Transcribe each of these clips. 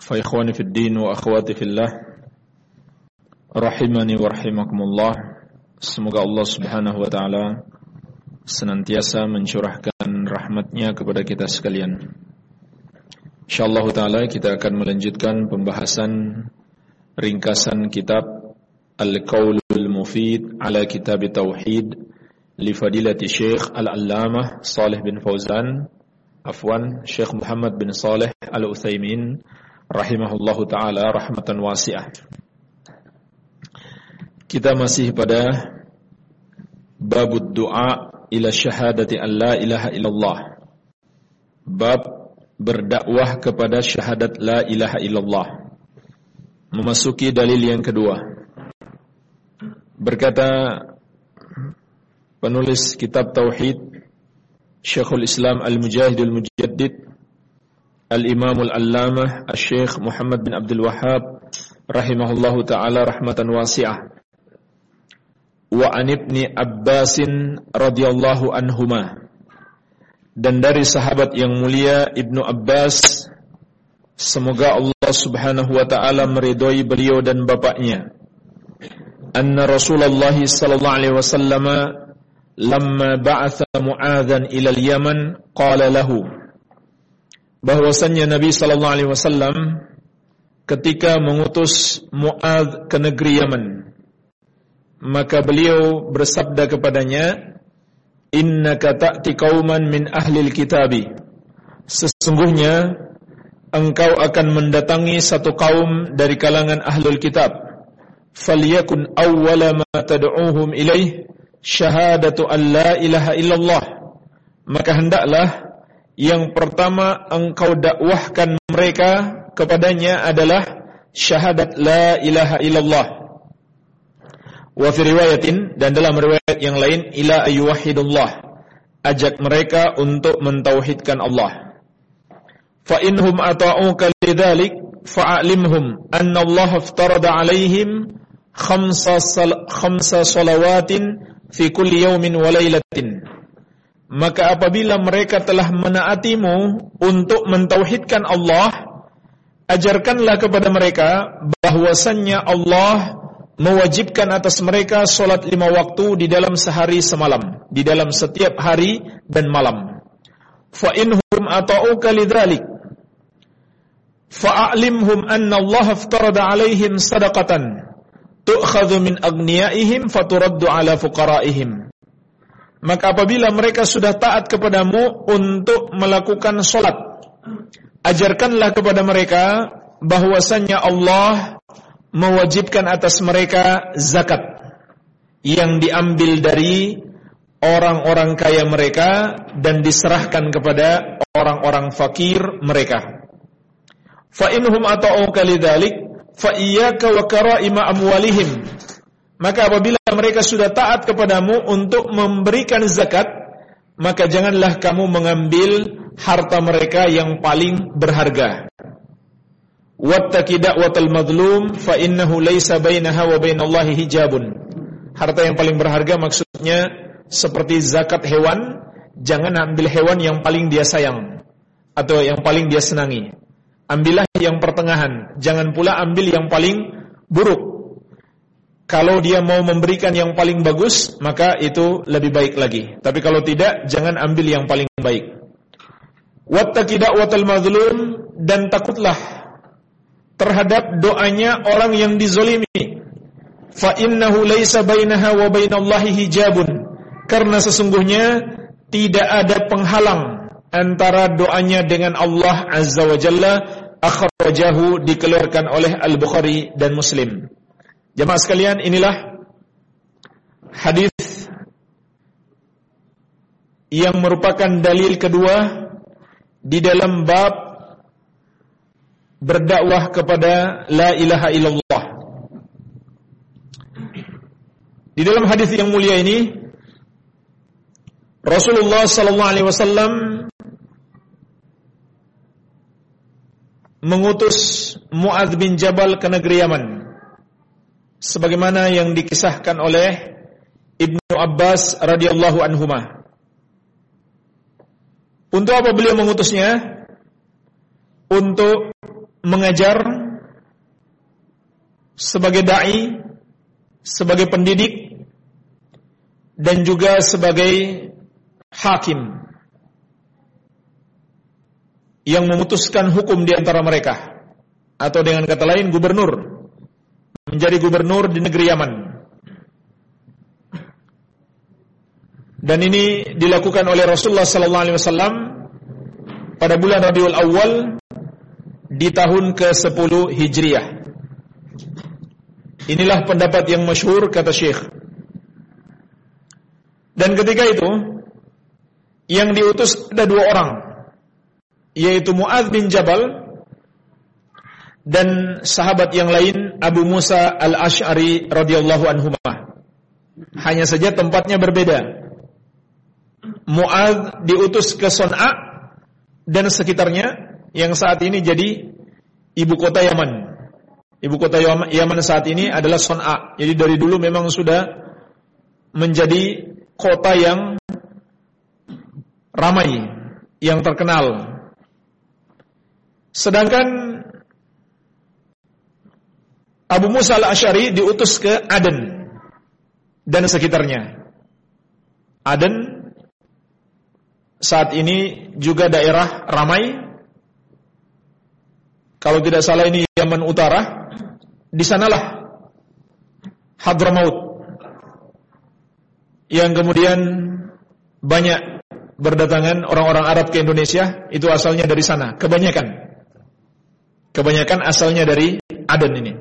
Ikhwani fid din wa akhwati fillah rahimani wa rahimakumullah. Semoga Allah Subhanahu wa taala senantiasa mencurahkan rahmatnya kepada kita sekalian. Insyaallah taala kita akan melanjutkan pembahasan ringkasan kitab Al-Qaulul Mufid ala Kitab Tauhid li Fadilati Syekh Al-Allamah Saleh bin Fauzan afwan Syekh Muhammad bin Saleh Al-Utsaimin rahimahullahu taala rahmatan wasi'ah. Kita masih pada bab doa ila syahadati an la ilaha illallah. Bab berdakwah kepada syahadat la ilaha illallah. Memasuki dalil yang kedua. Berkata penulis kitab tauhid Syekhul Islam Al-Mujahid Al-Mujaddid Al-Imam Al-Allamah Al-Syeikh Muhammad bin Abdul Wahhab rahimahullahu taala rahmatan wasi'ah. Wa Abbasin radhiyallahu anhuma. Dan dari sahabat yang mulia Ibnu Abbas semoga Allah Subhanahu wa taala meridhai beliau dan bapaknya. Anna Rasulullah sallallahu alaihi wasallam lamma ba'atha Mu'adzan ila al-Yaman qala lahu bahwasannya Nabi sallallahu alaihi wasallam ketika mengutus Muad ke negeri Yaman maka beliau bersabda kepadanya innaka ta'ti qauman min ahli kitabi. Sesungguhnya engkau akan mendatangi satu kaum dari kalangan ahlul kitab. Falyakun awwala ma tad'uuhum ilaih syahadatu an la ilaha illallah. Maka hendaklah yang pertama engkau dakwahkan mereka kepadanya adalah syahadat la ilaha illallah. Wa fi riwayatin dan dalam riwayat yang lain ila ayyuhidullah. Ajak mereka untuk mentauhidkan Allah. Fa inhum ata'uka lidzalik fa'alimhum anna Allah aftarada 'alaihim khamsa khamsa salawatin fi kulli yawmin wa lailatin maka apabila mereka telah menaatimu untuk mentauhidkan Allah, ajarkanlah kepada mereka bahwasannya Allah mewajibkan atas mereka solat lima waktu di dalam sehari semalam, di dalam setiap hari dan malam. Fa inhum ata'uka fa'alimhum anna Allah aftarada 'alaihim sadaqatan. Tu'khadhu min aghniyaihim faturaddu 'ala fuqaraihim maka apabila mereka sudah taat kepadamu untuk melakukan solat, ajarkanlah kepada mereka bahwasannya Allah mewajibkan atas mereka zakat yang diambil dari orang-orang kaya mereka dan diserahkan kepada orang-orang fakir mereka. Fa inhum ata'uka lidzalik fa iyyaka wa kara'ima amwalihim maka apabila mereka sudah taat kepadamu untuk memberikan zakat, maka janganlah kamu mengambil harta mereka yang paling berharga. Wattaqi da'watal madlum fa innahu laisa bainaha wa bainallahi hijabun. Harta yang paling berharga maksudnya seperti zakat hewan, jangan ambil hewan yang paling dia sayang atau yang paling dia senangi. Ambillah yang pertengahan, jangan pula ambil yang paling buruk kalau dia mau memberikan yang paling bagus, maka itu lebih baik lagi. Tapi kalau tidak, jangan ambil yang paling baik. Wattaqi da'watal mazlum dan takutlah terhadap doanya orang yang dizolimi. Fa innahu laisa bainaha wa bainallahi hijabun. Karena sesungguhnya tidak ada penghalang antara doanya dengan Allah Azza wa Jalla akhrajahu dikeluarkan oleh Al-Bukhari dan Muslim. Jemaah sekalian, inilah hadis yang merupakan dalil kedua di dalam bab berdakwah kepada la ilaha illallah. Di dalam hadis yang mulia ini Rasulullah sallallahu alaihi wasallam mengutus Muadz bin Jabal ke negeri Yaman sebagaimana yang dikisahkan oleh Ibnu Abbas radhiyallahu anhuma. Untuk apa beliau mengutusnya? Untuk mengajar sebagai dai, sebagai pendidik dan juga sebagai hakim yang memutuskan hukum di antara mereka atau dengan kata lain gubernur menjadi gubernur di negeri Yaman. Dan ini dilakukan oleh Rasulullah sallallahu alaihi wasallam pada bulan Rabiul Awal di tahun ke-10 Hijriah. Inilah pendapat yang masyhur kata Syekh. Dan ketika itu yang diutus ada dua orang yaitu Muadz bin Jabal dan sahabat yang lain Abu Musa Al-Asy'ari radhiyallahu anhu. Hanya saja tempatnya berbeda. Muadz diutus ke Son'a dan sekitarnya yang saat ini jadi ibu kota Yaman. Ibu kota Yaman saat ini adalah Son'a. Jadi dari dulu memang sudah menjadi kota yang ramai yang terkenal. Sedangkan Abu Musa al-Ash'ari diutus ke Aden dan sekitarnya. Aden saat ini juga daerah ramai. Kalau tidak salah ini Yaman Utara. Di sanalah Hadramaut yang kemudian banyak berdatangan orang-orang Arab ke Indonesia itu asalnya dari sana, kebanyakan. Kebanyakan asalnya dari Aden ini,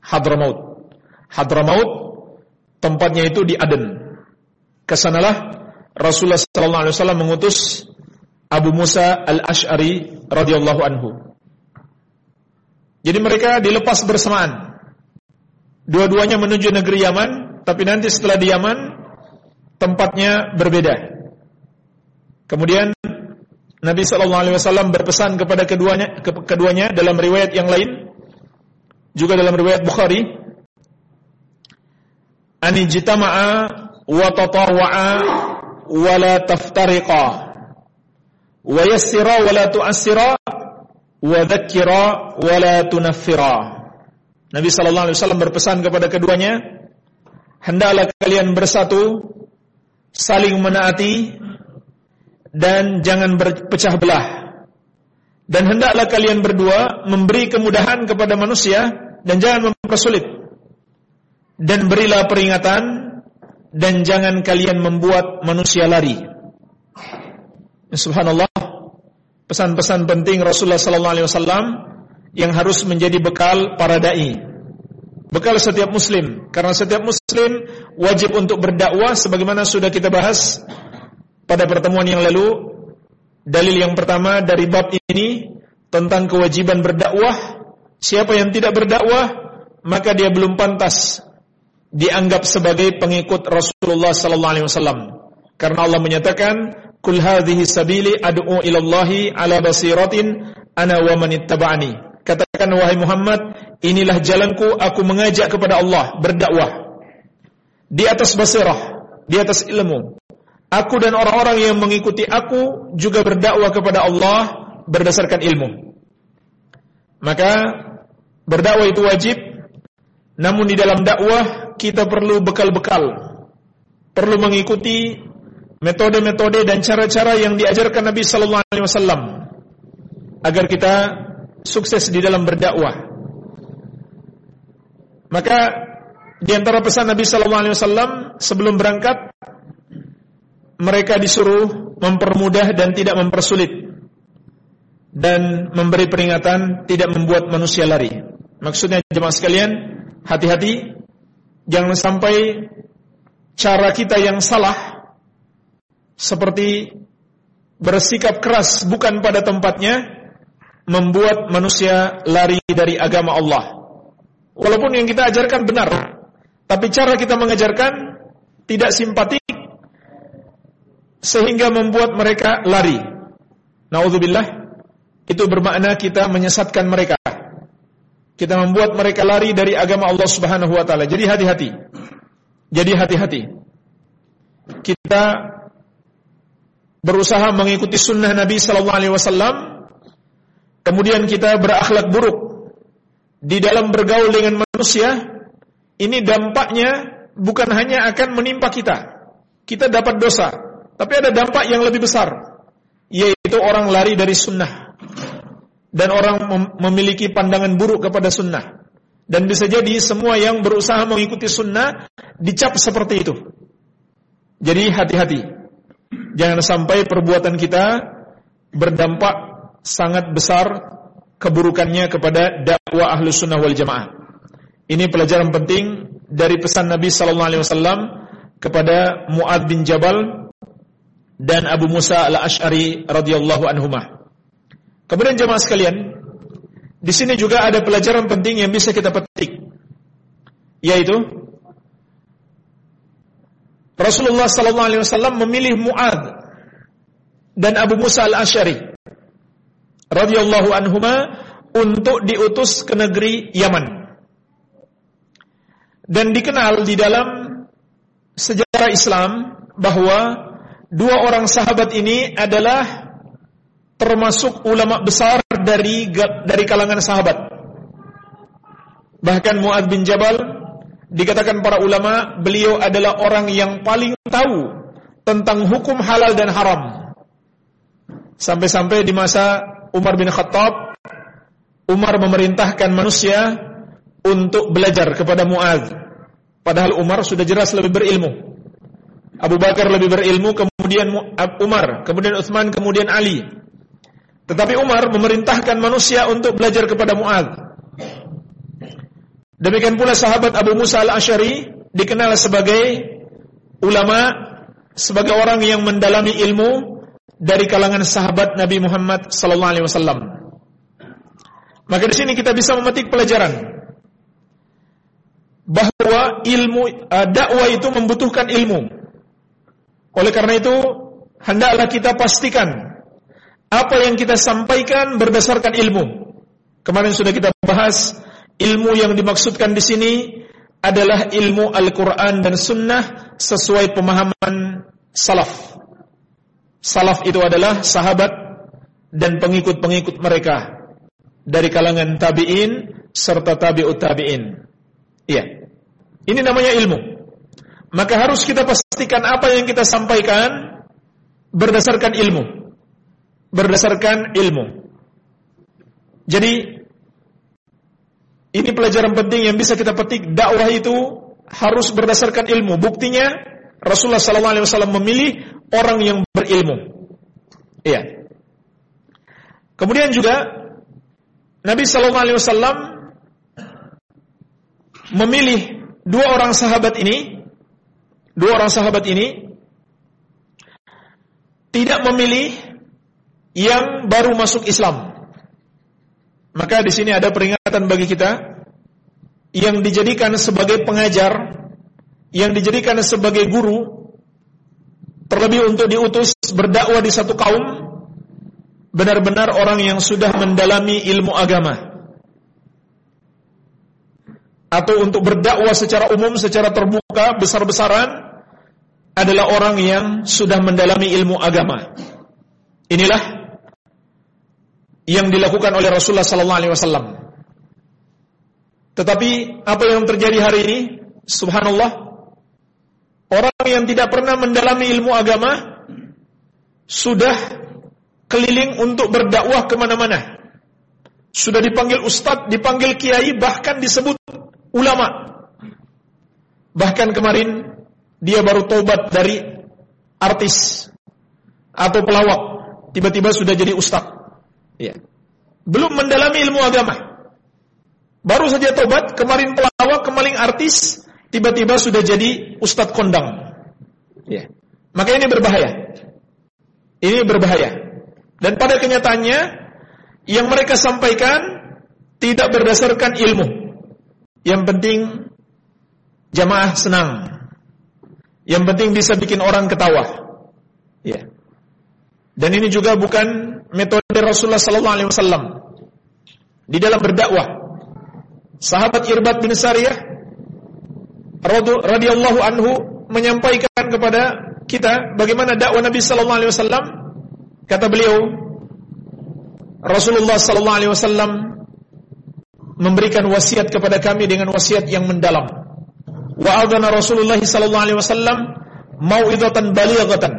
Hadramaut. Hadramaut tempatnya itu di Aden. Ke sanalah Rasulullah sallallahu alaihi wasallam mengutus Abu Musa al-Ash'ari radhiyallahu anhu. Jadi mereka dilepas bersamaan. Dua-duanya menuju negeri Yaman, tapi nanti setelah di Yaman tempatnya berbeda. Kemudian Nabi Shallallahu Alaihi Wasallam berpesan kepada keduanya, ke, keduanya dalam riwayat yang lain, juga dalam riwayat Bukhari, anijtama'a wa tatawwa'a wa la taftariqa wa yassira wa la tu'assira wa dhakkira wa la tunaffira. Nabi sallallahu alaihi wasallam berpesan kepada keduanya, hendaklah kalian bersatu, saling menaati dan jangan berpecah belah. Dan hendaklah kalian berdua memberi kemudahan kepada manusia dan jangan mempersulit. Dan berilah peringatan dan jangan kalian membuat manusia lari. Subhanallah, pesan-pesan penting Rasulullah sallallahu alaihi wasallam yang harus menjadi bekal para dai. Bekal setiap muslim karena setiap muslim wajib untuk berdakwah sebagaimana sudah kita bahas pada pertemuan yang lalu dalil yang pertama dari bab ini tentang kewajiban berdakwah. Siapa yang tidak berdakwah maka dia belum pantas dianggap sebagai pengikut Rasulullah sallallahu alaihi wasallam. Karena Allah menyatakan kul hadhihi sabili ad'u ila Allahi ala basiratin ana wa man ittaba'ani. Katakan wahai Muhammad inilah jalanku aku mengajak kepada Allah berdakwah di atas basirah di atas ilmu Aku dan orang-orang yang mengikuti aku juga berdakwah kepada Allah berdasarkan ilmu. Maka berdakwah itu wajib, namun di dalam dakwah kita perlu bekal-bekal. Perlu mengikuti metode-metode dan cara-cara yang diajarkan Nabi sallallahu alaihi wasallam agar kita sukses di dalam berdakwah. Maka di antara pesan Nabi sallallahu alaihi wasallam sebelum berangkat mereka disuruh mempermudah dan tidak mempersulit dan memberi peringatan tidak membuat manusia lari. Maksudnya jemaah sekalian, hati-hati jangan sampai cara kita yang salah seperti bersikap keras bukan pada tempatnya membuat manusia lari dari agama Allah. Walaupun yang kita ajarkan benar, tapi cara kita mengajarkan tidak simpatik sehingga membuat mereka lari. Nauzubillah, itu bermakna kita menyesatkan mereka. Kita membuat mereka lari dari agama Allah Subhanahu wa taala. Jadi hati-hati. Jadi hati-hati. Kita berusaha mengikuti sunnah Nabi sallallahu alaihi wasallam kemudian kita berakhlak buruk di dalam bergaul dengan manusia ini dampaknya bukan hanya akan menimpa kita kita dapat dosa tapi ada dampak yang lebih besar yaitu orang lari dari sunnah dan orang mem memiliki pandangan buruk kepada sunnah. Dan bisa jadi semua yang berusaha mengikuti sunnah dicap seperti itu. Jadi hati-hati. Jangan sampai perbuatan kita berdampak sangat besar keburukannya kepada dakwah ahlu sunnah wal jamaah. Ini pelajaran penting dari pesan Nabi Wasallam kepada Muad bin Jabal dan Abu Musa al Ashari radhiyallahu anhumah. Kemudian jemaah sekalian, di sini juga ada pelajaran penting yang bisa kita petik, yaitu Rasulullah sallallahu alaihi wasallam memilih Muad dan Abu Musa al-Asy'ari radhiyallahu anhuma untuk diutus ke negeri Yaman. Dan dikenal di dalam sejarah Islam bahwa dua orang sahabat ini adalah termasuk ulama besar dari dari kalangan sahabat. Bahkan Muad bin Jabal Dikatakan para ulama, beliau adalah orang yang paling tahu tentang hukum halal dan haram. Sampai-sampai di masa Umar bin Khattab, Umar memerintahkan manusia untuk belajar kepada Muaz. Padahal Umar sudah jelas lebih berilmu. Abu Bakar lebih berilmu, kemudian Umar, kemudian Utsman, kemudian Ali. Tetapi Umar memerintahkan manusia untuk belajar kepada Muaz. Demikian pula sahabat Abu Musa al-Ashari dikenal sebagai ulama, sebagai orang yang mendalami ilmu dari kalangan sahabat Nabi Muhammad sallallahu alaihi wasallam. Maka di sini kita bisa memetik pelajaran bahwa ilmu uh, dakwah itu membutuhkan ilmu. Oleh karena itu, hendaklah kita pastikan apa yang kita sampaikan berdasarkan ilmu. Kemarin sudah kita bahas Ilmu yang dimaksudkan di sini adalah ilmu Al-Quran dan Sunnah sesuai pemahaman salaf. Salaf itu adalah sahabat dan pengikut-pengikut mereka dari kalangan tabi'in serta tabi'ut tabi'in. Iya. Ini namanya ilmu. Maka harus kita pastikan apa yang kita sampaikan berdasarkan ilmu. Berdasarkan ilmu. Jadi ini pelajaran penting yang bisa kita petik. Dakwah itu harus berdasarkan ilmu. Buktinya Rasulullah SAW memilih orang yang berilmu. Iya. Kemudian juga Nabi SAW memilih dua orang sahabat ini, dua orang sahabat ini tidak memilih yang baru masuk Islam. Maka di sini ada peringatan bagi kita yang dijadikan sebagai pengajar, yang dijadikan sebagai guru, terlebih untuk diutus berdakwah di satu kaum, benar-benar orang yang sudah mendalami ilmu agama. Atau untuk berdakwah secara umum, secara terbuka, besar-besaran, adalah orang yang sudah mendalami ilmu agama. Inilah yang dilakukan oleh Rasulullah sallallahu alaihi wasallam. Tetapi apa yang terjadi hari ini? Subhanallah. Orang yang tidak pernah mendalami ilmu agama sudah keliling untuk berdakwah ke mana-mana. Sudah dipanggil ustadz, dipanggil kiai, bahkan disebut ulama. Bahkan kemarin dia baru tobat dari artis atau pelawak, tiba-tiba sudah jadi ustadz. Ya. Belum mendalami ilmu agama. Baru saja tobat, kemarin pelawak, kemarin artis, tiba-tiba sudah jadi ustadz kondang. Ya. Maka ini berbahaya. Ini berbahaya. Dan pada kenyataannya, yang mereka sampaikan tidak berdasarkan ilmu. Yang penting jamaah senang. Yang penting bisa bikin orang ketawa. Ya. Dan ini juga bukan metode Rasulullah sallallahu alaihi wasallam di dalam berdakwah. Sahabat Irbad bin Sariyah radhiyallahu anhu menyampaikan kepada kita bagaimana dakwah Nabi sallallahu alaihi wasallam. Kata beliau, Rasulullah sallallahu alaihi wasallam memberikan wasiat kepada kami dengan wasiat yang mendalam. Wa adana Rasulullah sallallahu alaihi wasallam mau'izatan balighatan.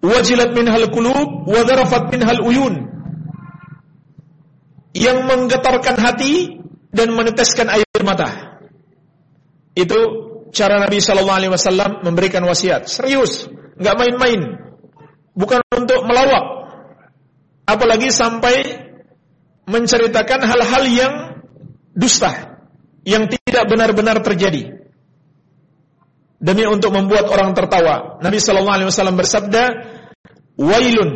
Wajilat minhal qulub wa dharafat minhal uyun. Yang menggetarkan hati dan meneteskan air mata. Itu cara Nabi sallallahu alaihi wasallam memberikan wasiat. Serius, enggak main-main. Bukan untuk melawak, apalagi sampai menceritakan hal-hal yang dusta yang tidak benar-benar terjadi demi untuk membuat orang tertawa. Nabi sallallahu alaihi wasallam bersabda, "Wailun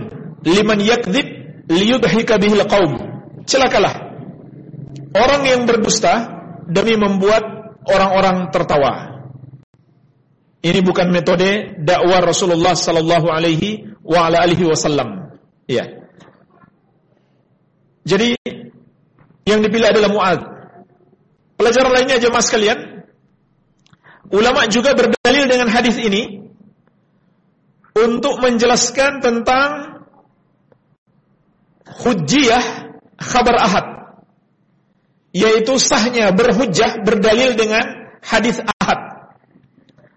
liman yakdzib liyudhika bihil qaum." Celakalah orang yang berdusta demi membuat orang-orang tertawa. Ini bukan metode dakwah Rasulullah sallallahu alaihi wa ala wasallam. Ya. Jadi yang dipilih adalah Mu'ad. Pelajaran lainnya jemaah sekalian, ulama juga berdalil dengan hadis ini untuk menjelaskan tentang hujjiyah khabar ahad yaitu sahnya berhujjah berdalil dengan hadis ahad.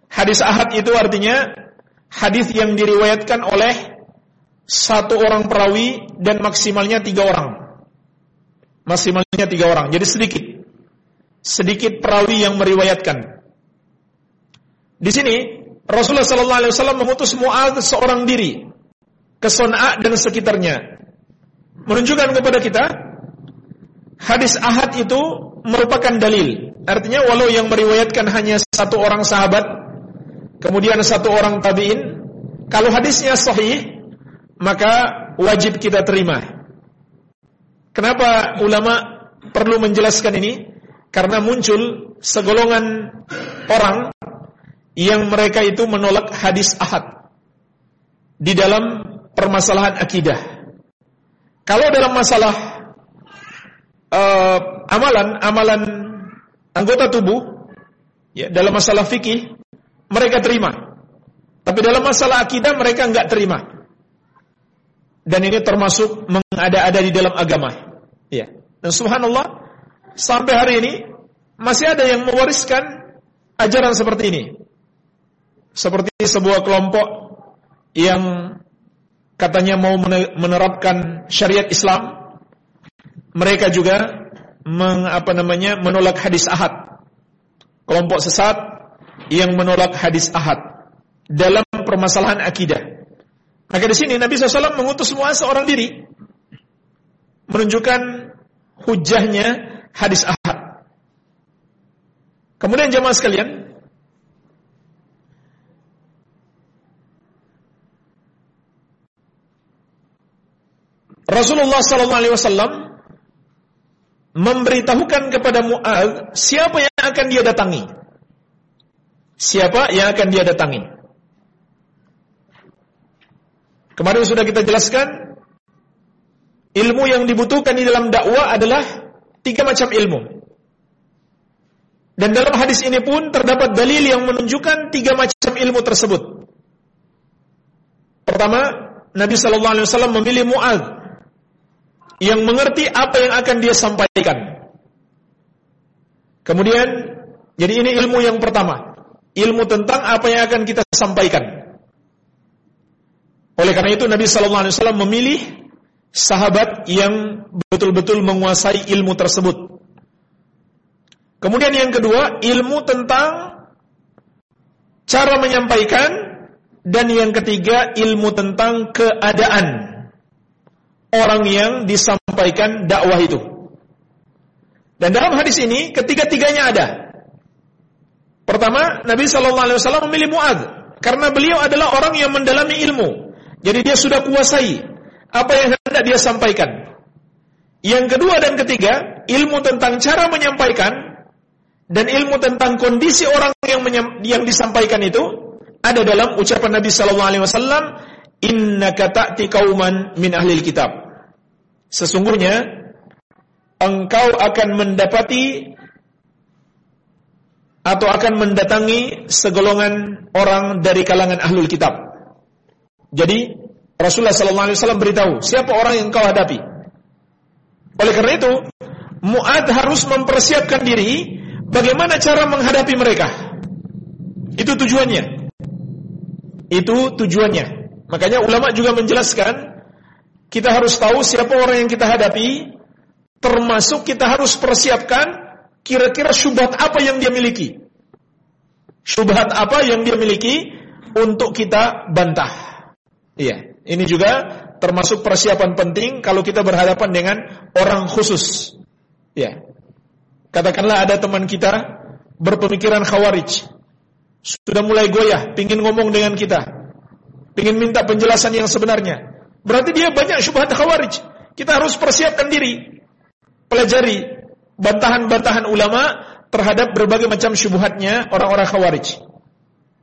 Hadis ahad itu artinya hadis yang diriwayatkan oleh satu orang perawi dan maksimalnya tiga orang maksimalnya tiga orang, jadi sedikit. Sedikit perawi yang meriwayatkan. Di sini Rasulullah Sallallahu Alaihi Wasallam mengutus Muad seorang diri ke Son'a dan sekitarnya, menunjukkan kepada kita hadis ahad itu merupakan dalil. Artinya walau yang meriwayatkan hanya satu orang sahabat, kemudian satu orang tabiin, kalau hadisnya sahih, maka wajib kita terima. Kenapa ulama perlu menjelaskan ini? Karena muncul segolongan orang yang mereka itu menolak hadis ahad di dalam permasalahan akidah. Kalau dalam masalah uh, amalan, amalan anggota tubuh, ya dalam masalah fikih mereka terima. Tapi dalam masalah akidah mereka enggak terima dan ini termasuk mengada-ada di dalam agama. Ya. Dan subhanallah sampai hari ini masih ada yang mewariskan ajaran seperti ini. Seperti sebuah kelompok yang katanya mau menerapkan syariat Islam, mereka juga meng, apa namanya menolak hadis ahad. Kelompok sesat yang menolak hadis ahad dalam permasalahan akidah. Maka di sini Nabi SAW mengutus semua seorang diri menunjukkan hujahnya hadis ahad. Kemudian jamaah sekalian, Rasulullah SAW memberitahukan kepada Mu'ad siapa yang akan dia datangi. Siapa yang akan dia datangi. Kemarin sudah kita jelaskan ilmu yang dibutuhkan di dalam dakwah adalah tiga macam ilmu. Dan dalam hadis ini pun terdapat dalil yang menunjukkan tiga macam ilmu tersebut. Pertama, Nabi Shallallahu Alaihi Wasallam memilih Muad yang mengerti apa yang akan dia sampaikan. Kemudian, jadi ini ilmu yang pertama, ilmu tentang apa yang akan kita sampaikan. Oleh karena itu Nabi Sallallahu Alaihi Wasallam memilih sahabat yang betul-betul menguasai ilmu tersebut. Kemudian yang kedua, ilmu tentang cara menyampaikan dan yang ketiga, ilmu tentang keadaan orang yang disampaikan dakwah itu. Dan dalam hadis ini ketiga-tiganya ada. Pertama, Nabi Shallallahu Alaihi Wasallam memilih Muad karena beliau adalah orang yang mendalami ilmu. Jadi dia sudah kuasai apa yang hendak dia sampaikan. Yang kedua dan ketiga, ilmu tentang cara menyampaikan dan ilmu tentang kondisi orang yang yang disampaikan itu ada dalam ucapan Nabi sallallahu alaihi wasallam, "Innaka ta'ti qauman min ahli kitab." Sesungguhnya engkau akan mendapati atau akan mendatangi segolongan orang dari kalangan ahlul kitab. Jadi Rasulullah wasallam beritahu, siapa orang yang kau hadapi? Oleh karena itu, Mu'ad harus mempersiapkan diri bagaimana cara menghadapi mereka. Itu tujuannya. Itu tujuannya. Makanya ulama juga menjelaskan kita harus tahu siapa orang yang kita hadapi, termasuk kita harus persiapkan kira-kira syubhat apa yang dia miliki. Syubhat apa yang dia miliki untuk kita bantah. Iya, ini juga termasuk persiapan penting kalau kita berhadapan dengan orang khusus. Ya. Katakanlah ada teman kita berpemikiran khawarij. Sudah mulai goyah, pingin ngomong dengan kita. Pingin minta penjelasan yang sebenarnya. Berarti dia banyak syubhat khawarij. Kita harus persiapkan diri. Pelajari bantahan-bantahan ulama terhadap berbagai macam syubhatnya orang-orang khawarij.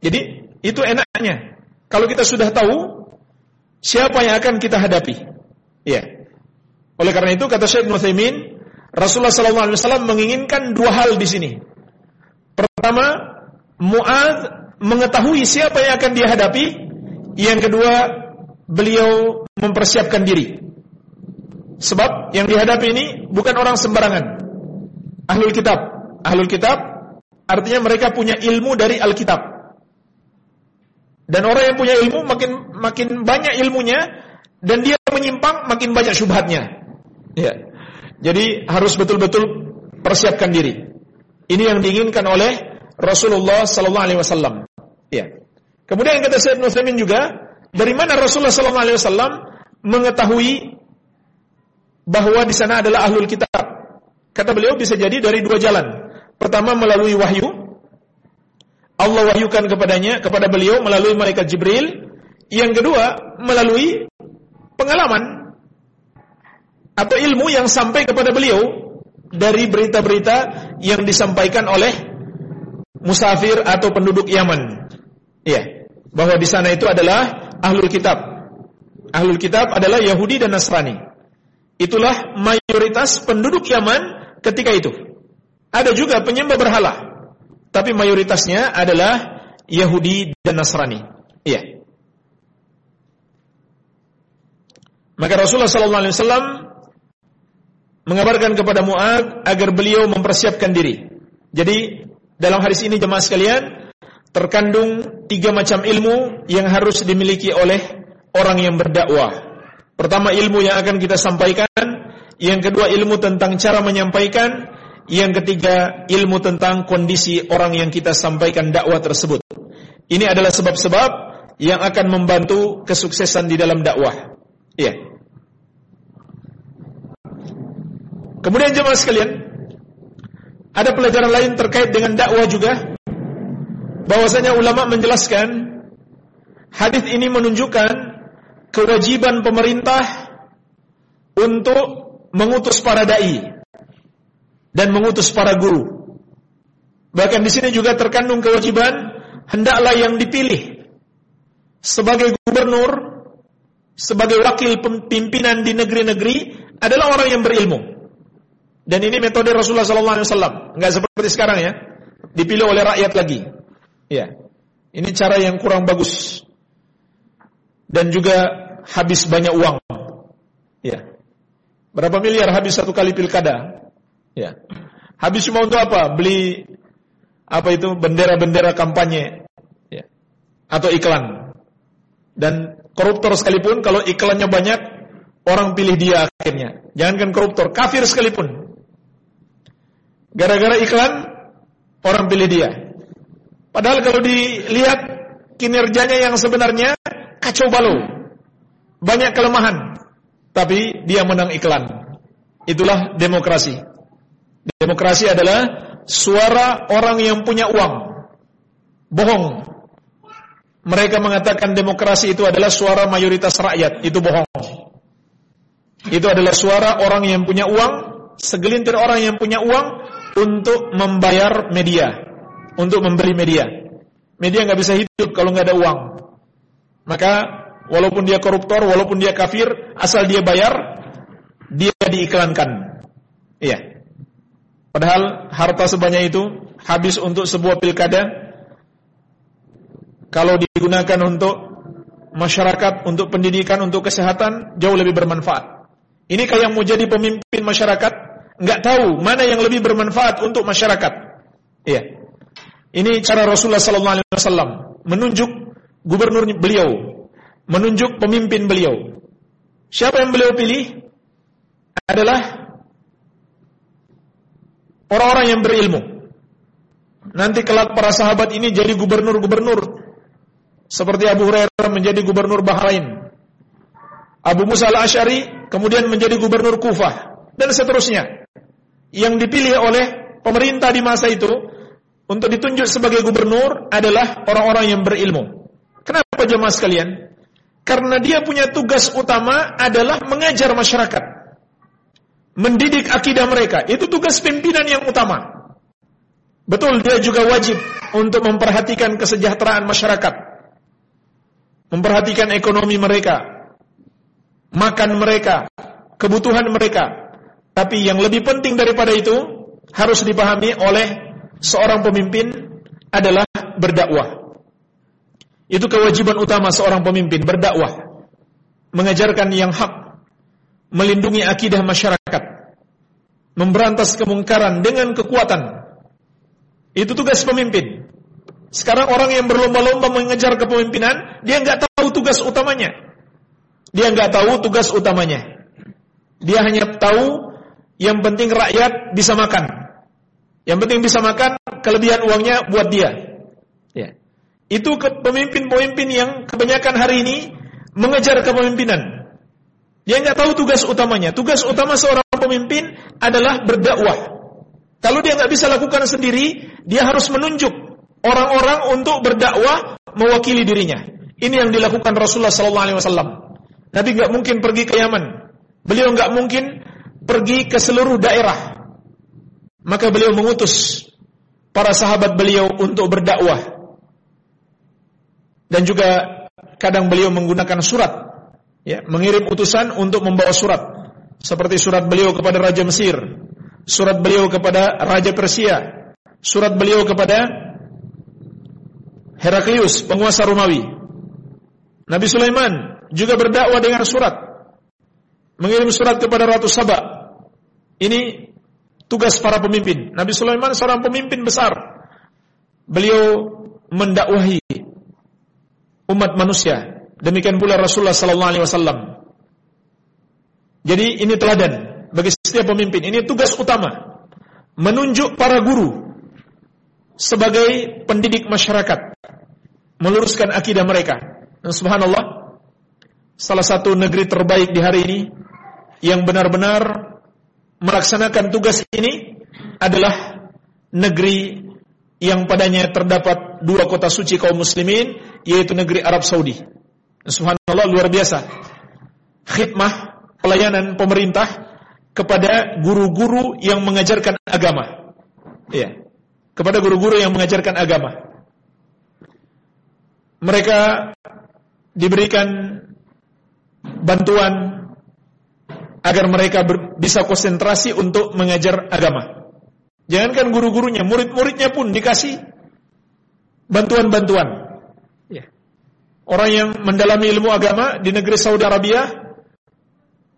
Jadi, itu enaknya. Kalau kita sudah tahu siapa yang akan kita hadapi. Ya. Oleh karena itu kata Syekh Nuthaimin, Rasulullah SAW menginginkan dua hal di sini. Pertama, Mu'ad mengetahui siapa yang akan dia hadapi. Yang kedua, beliau mempersiapkan diri. Sebab yang dihadapi ini bukan orang sembarangan. Ahlul kitab. Ahlul kitab artinya mereka punya ilmu dari Alkitab. Dan orang yang punya ilmu makin makin banyak ilmunya dan dia menyimpang makin banyak syubhatnya. Ya. Jadi harus betul-betul persiapkan diri. Ini yang diinginkan oleh Rasulullah sallallahu alaihi wasallam. Ya. Kemudian yang kata Syekh Nutsaimin juga, dari mana Rasulullah sallallahu alaihi wasallam mengetahui bahwa di sana adalah ahlul kitab? Kata beliau bisa jadi dari dua jalan. Pertama melalui wahyu, Allah wahyukan kepadanya kepada beliau melalui malaikat Jibril. Yang kedua, melalui pengalaman atau ilmu yang sampai kepada beliau dari berita-berita yang disampaikan oleh musafir atau penduduk Yaman. Iya, bahwa di sana itu adalah ahlul kitab. Ahlul kitab adalah Yahudi dan Nasrani. Itulah mayoritas penduduk Yaman ketika itu. Ada juga penyembah berhala tapi mayoritasnya adalah Yahudi dan Nasrani. Iya. Maka Rasulullah sallallahu alaihi wasallam mengabarkan kepada Muad agar beliau mempersiapkan diri. Jadi dalam hadis ini jemaah sekalian terkandung tiga macam ilmu yang harus dimiliki oleh orang yang berdakwah. Pertama ilmu yang akan kita sampaikan, yang kedua ilmu tentang cara menyampaikan, yang ketiga, ilmu tentang kondisi orang yang kita sampaikan dakwah tersebut. Ini adalah sebab-sebab yang akan membantu kesuksesan di dalam dakwah. Iya. Kemudian jemaah sekalian, ada pelajaran lain terkait dengan dakwah juga. Bahwasanya ulama menjelaskan hadis ini menunjukkan kewajiban pemerintah untuk mengutus para dai dan mengutus para guru. Bahkan di sini juga terkandung kewajiban hendaklah yang dipilih sebagai gubernur, sebagai wakil pimpinan di negeri-negeri adalah orang yang berilmu. Dan ini metode Rasulullah SAW, nggak seperti sekarang ya, dipilih oleh rakyat lagi. Ya, ini cara yang kurang bagus dan juga habis banyak uang. Ya, berapa miliar habis satu kali pilkada? Ya. Habis cuma untuk apa? Beli apa itu bendera-bendera kampanye ya. atau iklan. Dan koruptor sekalipun kalau iklannya banyak orang pilih dia akhirnya. Jangankan koruptor, kafir sekalipun. Gara-gara iklan orang pilih dia. Padahal kalau dilihat kinerjanya yang sebenarnya kacau balau. Banyak kelemahan. Tapi dia menang iklan. Itulah demokrasi. Demokrasi adalah suara orang yang punya uang. Bohong. Mereka mengatakan demokrasi itu adalah suara mayoritas rakyat. Itu bohong. Itu adalah suara orang yang punya uang, segelintir orang yang punya uang untuk membayar media, untuk membeli media. Media nggak bisa hidup kalau nggak ada uang. Maka walaupun dia koruptor, walaupun dia kafir, asal dia bayar, dia diiklankan. Iya. Padahal harta sebanyak itu habis untuk sebuah pilkada. Kalau digunakan untuk masyarakat, untuk pendidikan, untuk kesehatan, jauh lebih bermanfaat. Ini kayak mau jadi pemimpin masyarakat, nggak tahu mana yang lebih bermanfaat untuk masyarakat. Iya. Ini cara Rasulullah sallallahu alaihi wasallam menunjuk gubernur beliau, menunjuk pemimpin beliau. Siapa yang beliau pilih? Adalah orang-orang yang berilmu. Nanti kelak para sahabat ini jadi gubernur-gubernur. Seperti Abu Hurairah menjadi gubernur Bahrain. Abu Musa al-Ash'ari kemudian menjadi gubernur Kufah. Dan seterusnya. Yang dipilih oleh pemerintah di masa itu untuk ditunjuk sebagai gubernur adalah orang-orang yang berilmu. Kenapa jemaah sekalian? Karena dia punya tugas utama adalah mengajar masyarakat. Mendidik akidah mereka. Itu tugas pimpinan yang utama. Betul, dia juga wajib untuk memperhatikan kesejahteraan masyarakat. Memperhatikan ekonomi mereka. Makan mereka. Kebutuhan mereka. Tapi yang lebih penting daripada itu, harus dipahami oleh seorang pemimpin adalah berdakwah. Itu kewajiban utama seorang pemimpin, berdakwah. Mengajarkan yang hak, melindungi akidah masyarakat, memberantas kemungkaran dengan kekuatan. Itu tugas pemimpin. Sekarang orang yang berlomba-lomba mengejar kepemimpinan, dia nggak tahu tugas utamanya. Dia nggak tahu tugas utamanya. Dia hanya tahu yang penting rakyat bisa makan. Yang penting bisa makan, kelebihan uangnya buat dia. Ya. Itu pemimpin-pemimpin yang kebanyakan hari ini mengejar kepemimpinan. Dia nggak tahu tugas utamanya. Tugas utama seorang pemimpin adalah berdakwah. Kalau dia nggak bisa lakukan sendiri, dia harus menunjuk orang-orang untuk berdakwah mewakili dirinya. Ini yang dilakukan Rasulullah SAW. Nabi nggak mungkin pergi ke Yaman. Beliau nggak mungkin pergi ke seluruh daerah. Maka beliau mengutus para sahabat beliau untuk berdakwah. Dan juga kadang beliau menggunakan surat, ya, mengirim utusan untuk membawa surat. Seperti surat beliau kepada Raja Mesir, surat beliau kepada Raja Persia, surat beliau kepada Heraklius, penguasa Romawi. Nabi Sulaiman juga berdakwah dengan surat. Mengirim surat kepada Ratu Sabah. Ini tugas para pemimpin. Nabi Sulaiman seorang pemimpin besar. Beliau mendakwahi umat manusia. Demikian pula Rasulullah sallallahu alaihi wasallam. Jadi ini teladan bagi setiap pemimpin. Ini tugas utama. Menunjuk para guru sebagai pendidik masyarakat. Meluruskan akidah mereka. Dan subhanallah, salah satu negeri terbaik di hari ini yang benar-benar melaksanakan tugas ini adalah negeri yang padanya terdapat dua kota suci kaum muslimin yaitu negeri Arab Saudi. Subhanallah luar biasa. Khidmah pelayanan pemerintah kepada guru-guru yang mengajarkan agama. Ya. Kepada guru-guru yang mengajarkan agama. Mereka diberikan bantuan agar mereka ber, bisa konsentrasi untuk mengajar agama. Jangankan guru-gurunya, murid-muridnya pun dikasih bantuan-bantuan. Orang yang mendalami ilmu agama di negeri Saudi Arabia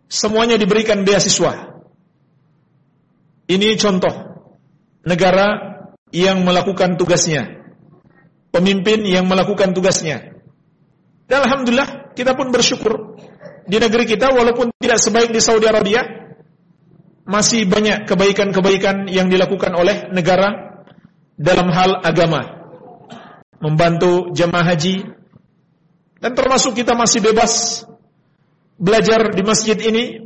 semuanya diberikan beasiswa. Ini contoh negara yang melakukan tugasnya. Pemimpin yang melakukan tugasnya. Dan alhamdulillah kita pun bersyukur di negeri kita walaupun tidak sebaik di Saudi Arabia masih banyak kebaikan-kebaikan yang dilakukan oleh negara dalam hal agama membantu jemaah haji dan termasuk kita masih bebas belajar di masjid ini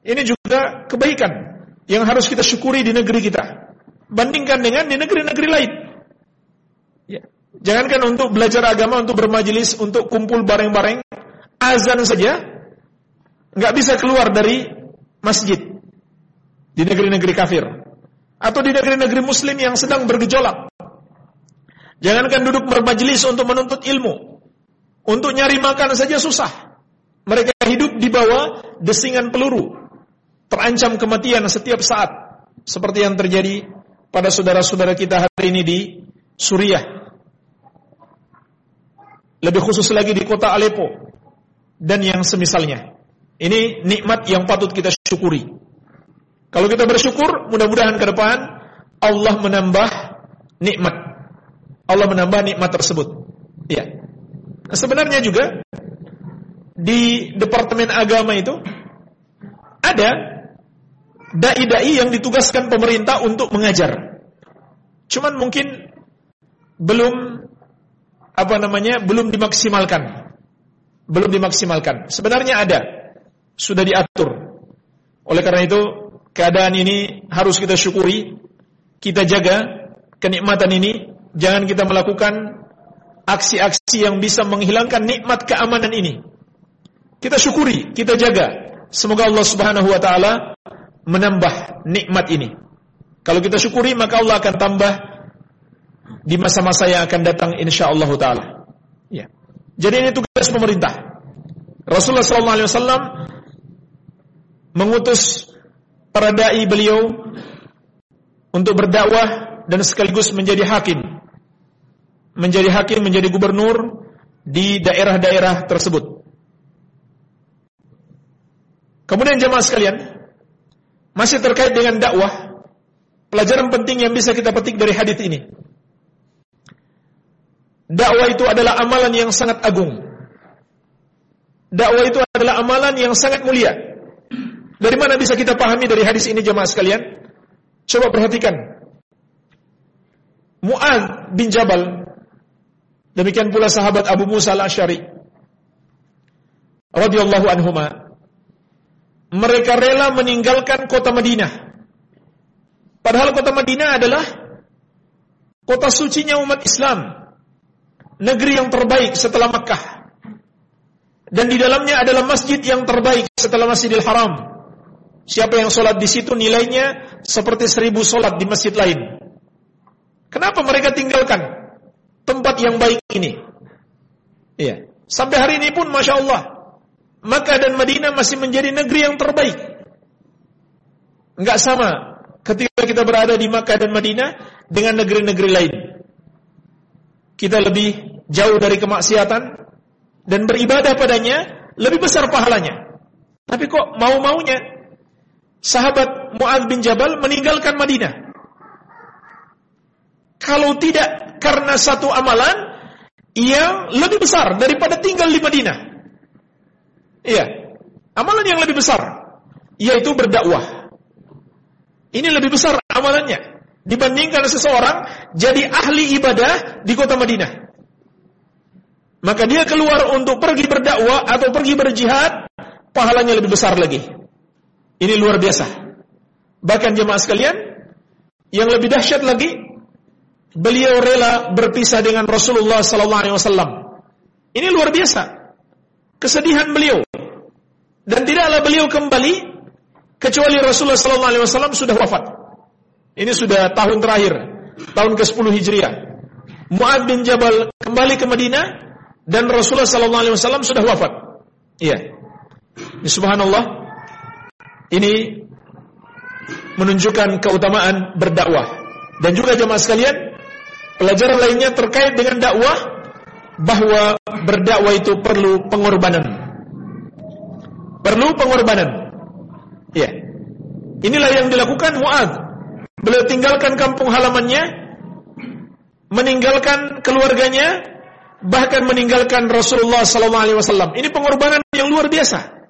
ini juga kebaikan yang harus kita syukuri di negeri kita bandingkan dengan di negeri-negeri lain ya. jangankan untuk belajar agama untuk bermajelis untuk kumpul bareng-bareng azan saja nggak bisa keluar dari masjid di negeri-negeri kafir atau di negeri-negeri muslim yang sedang bergejolak. Jangankan duduk bermajlis untuk menuntut ilmu, untuk nyari makan saja susah. Mereka hidup di bawah desingan peluru, terancam kematian setiap saat, seperti yang terjadi pada saudara-saudara kita hari ini di Suriah. Lebih khusus lagi di kota Aleppo dan yang semisalnya. Ini nikmat yang patut kita syukuri. Kalau kita bersyukur, mudah-mudahan ke depan Allah menambah nikmat. Allah menambah nikmat tersebut. Ya. Sebenarnya juga di Departemen Agama itu ada dai-dai yang ditugaskan pemerintah untuk mengajar. Cuman mungkin belum apa namanya? belum dimaksimalkan. Belum dimaksimalkan. Sebenarnya ada sudah diatur. Oleh karena itu, keadaan ini harus kita syukuri, kita jaga kenikmatan ini, jangan kita melakukan aksi-aksi yang bisa menghilangkan nikmat keamanan ini. Kita syukuri, kita jaga. Semoga Allah Subhanahu wa taala menambah nikmat ini. Kalau kita syukuri maka Allah akan tambah di masa-masa yang akan datang insyaallah taala. Ya. Jadi ini tugas pemerintah. Rasulullah sallallahu alaihi wasallam mengutus para dai beliau untuk berdakwah dan sekaligus menjadi hakim. Menjadi hakim, menjadi gubernur di daerah-daerah tersebut. Kemudian jemaah sekalian, masih terkait dengan dakwah, pelajaran penting yang bisa kita petik dari hadis ini. Dakwah itu adalah amalan yang sangat agung. Dakwah itu adalah amalan yang sangat mulia. Dari mana bisa kita pahami dari hadis ini jemaah sekalian? Coba perhatikan. Mu'ad bin Jabal demikian pula sahabat Abu Musa al-Asy'ari radhiyallahu anhuma mereka rela meninggalkan kota Madinah. Padahal kota Madinah adalah kota sucinya umat Islam, negeri yang terbaik setelah Makkah. Dan di dalamnya adalah masjid yang terbaik setelah Masjidil Haram. Siapa yang sholat di situ nilainya seperti seribu sholat di masjid lain. Kenapa mereka tinggalkan tempat yang baik ini? Iya. Sampai hari ini pun Masya Allah. Makkah dan Madinah masih menjadi negeri yang terbaik. Enggak sama ketika kita berada di Makkah dan Madinah dengan negeri-negeri lain. Kita lebih jauh dari kemaksiatan dan beribadah padanya lebih besar pahalanya. Tapi kok mau-maunya sahabat Mu'ad bin Jabal meninggalkan Madinah. Kalau tidak karena satu amalan yang lebih besar daripada tinggal di Madinah. Iya, amalan yang lebih besar yaitu berdakwah. Ini lebih besar amalannya dibandingkan seseorang jadi ahli ibadah di kota Madinah. Maka dia keluar untuk pergi berdakwah atau pergi berjihad, pahalanya lebih besar lagi. Ini luar biasa. Bahkan jemaah sekalian, yang lebih dahsyat lagi, beliau rela berpisah dengan Rasulullah wasallam. Ini luar biasa. Kesedihan beliau. Dan tidaklah beliau kembali kecuali Rasulullah wasallam sudah wafat. Ini sudah tahun terakhir, tahun ke-10 Hijriah. Muad bin Jabal kembali ke Madinah dan Rasulullah wasallam sudah wafat. Iya. Ini subhanallah ini menunjukkan keutamaan berdakwah. Dan juga jemaah sekalian, pelajaran lainnya terkait dengan dakwah bahwa berdakwah itu perlu pengorbanan. Perlu pengorbanan. Ya. Inilah yang dilakukan Muad. Beliau tinggalkan kampung halamannya, meninggalkan keluarganya, bahkan meninggalkan Rasulullah wasallam. Ini pengorbanan yang luar biasa.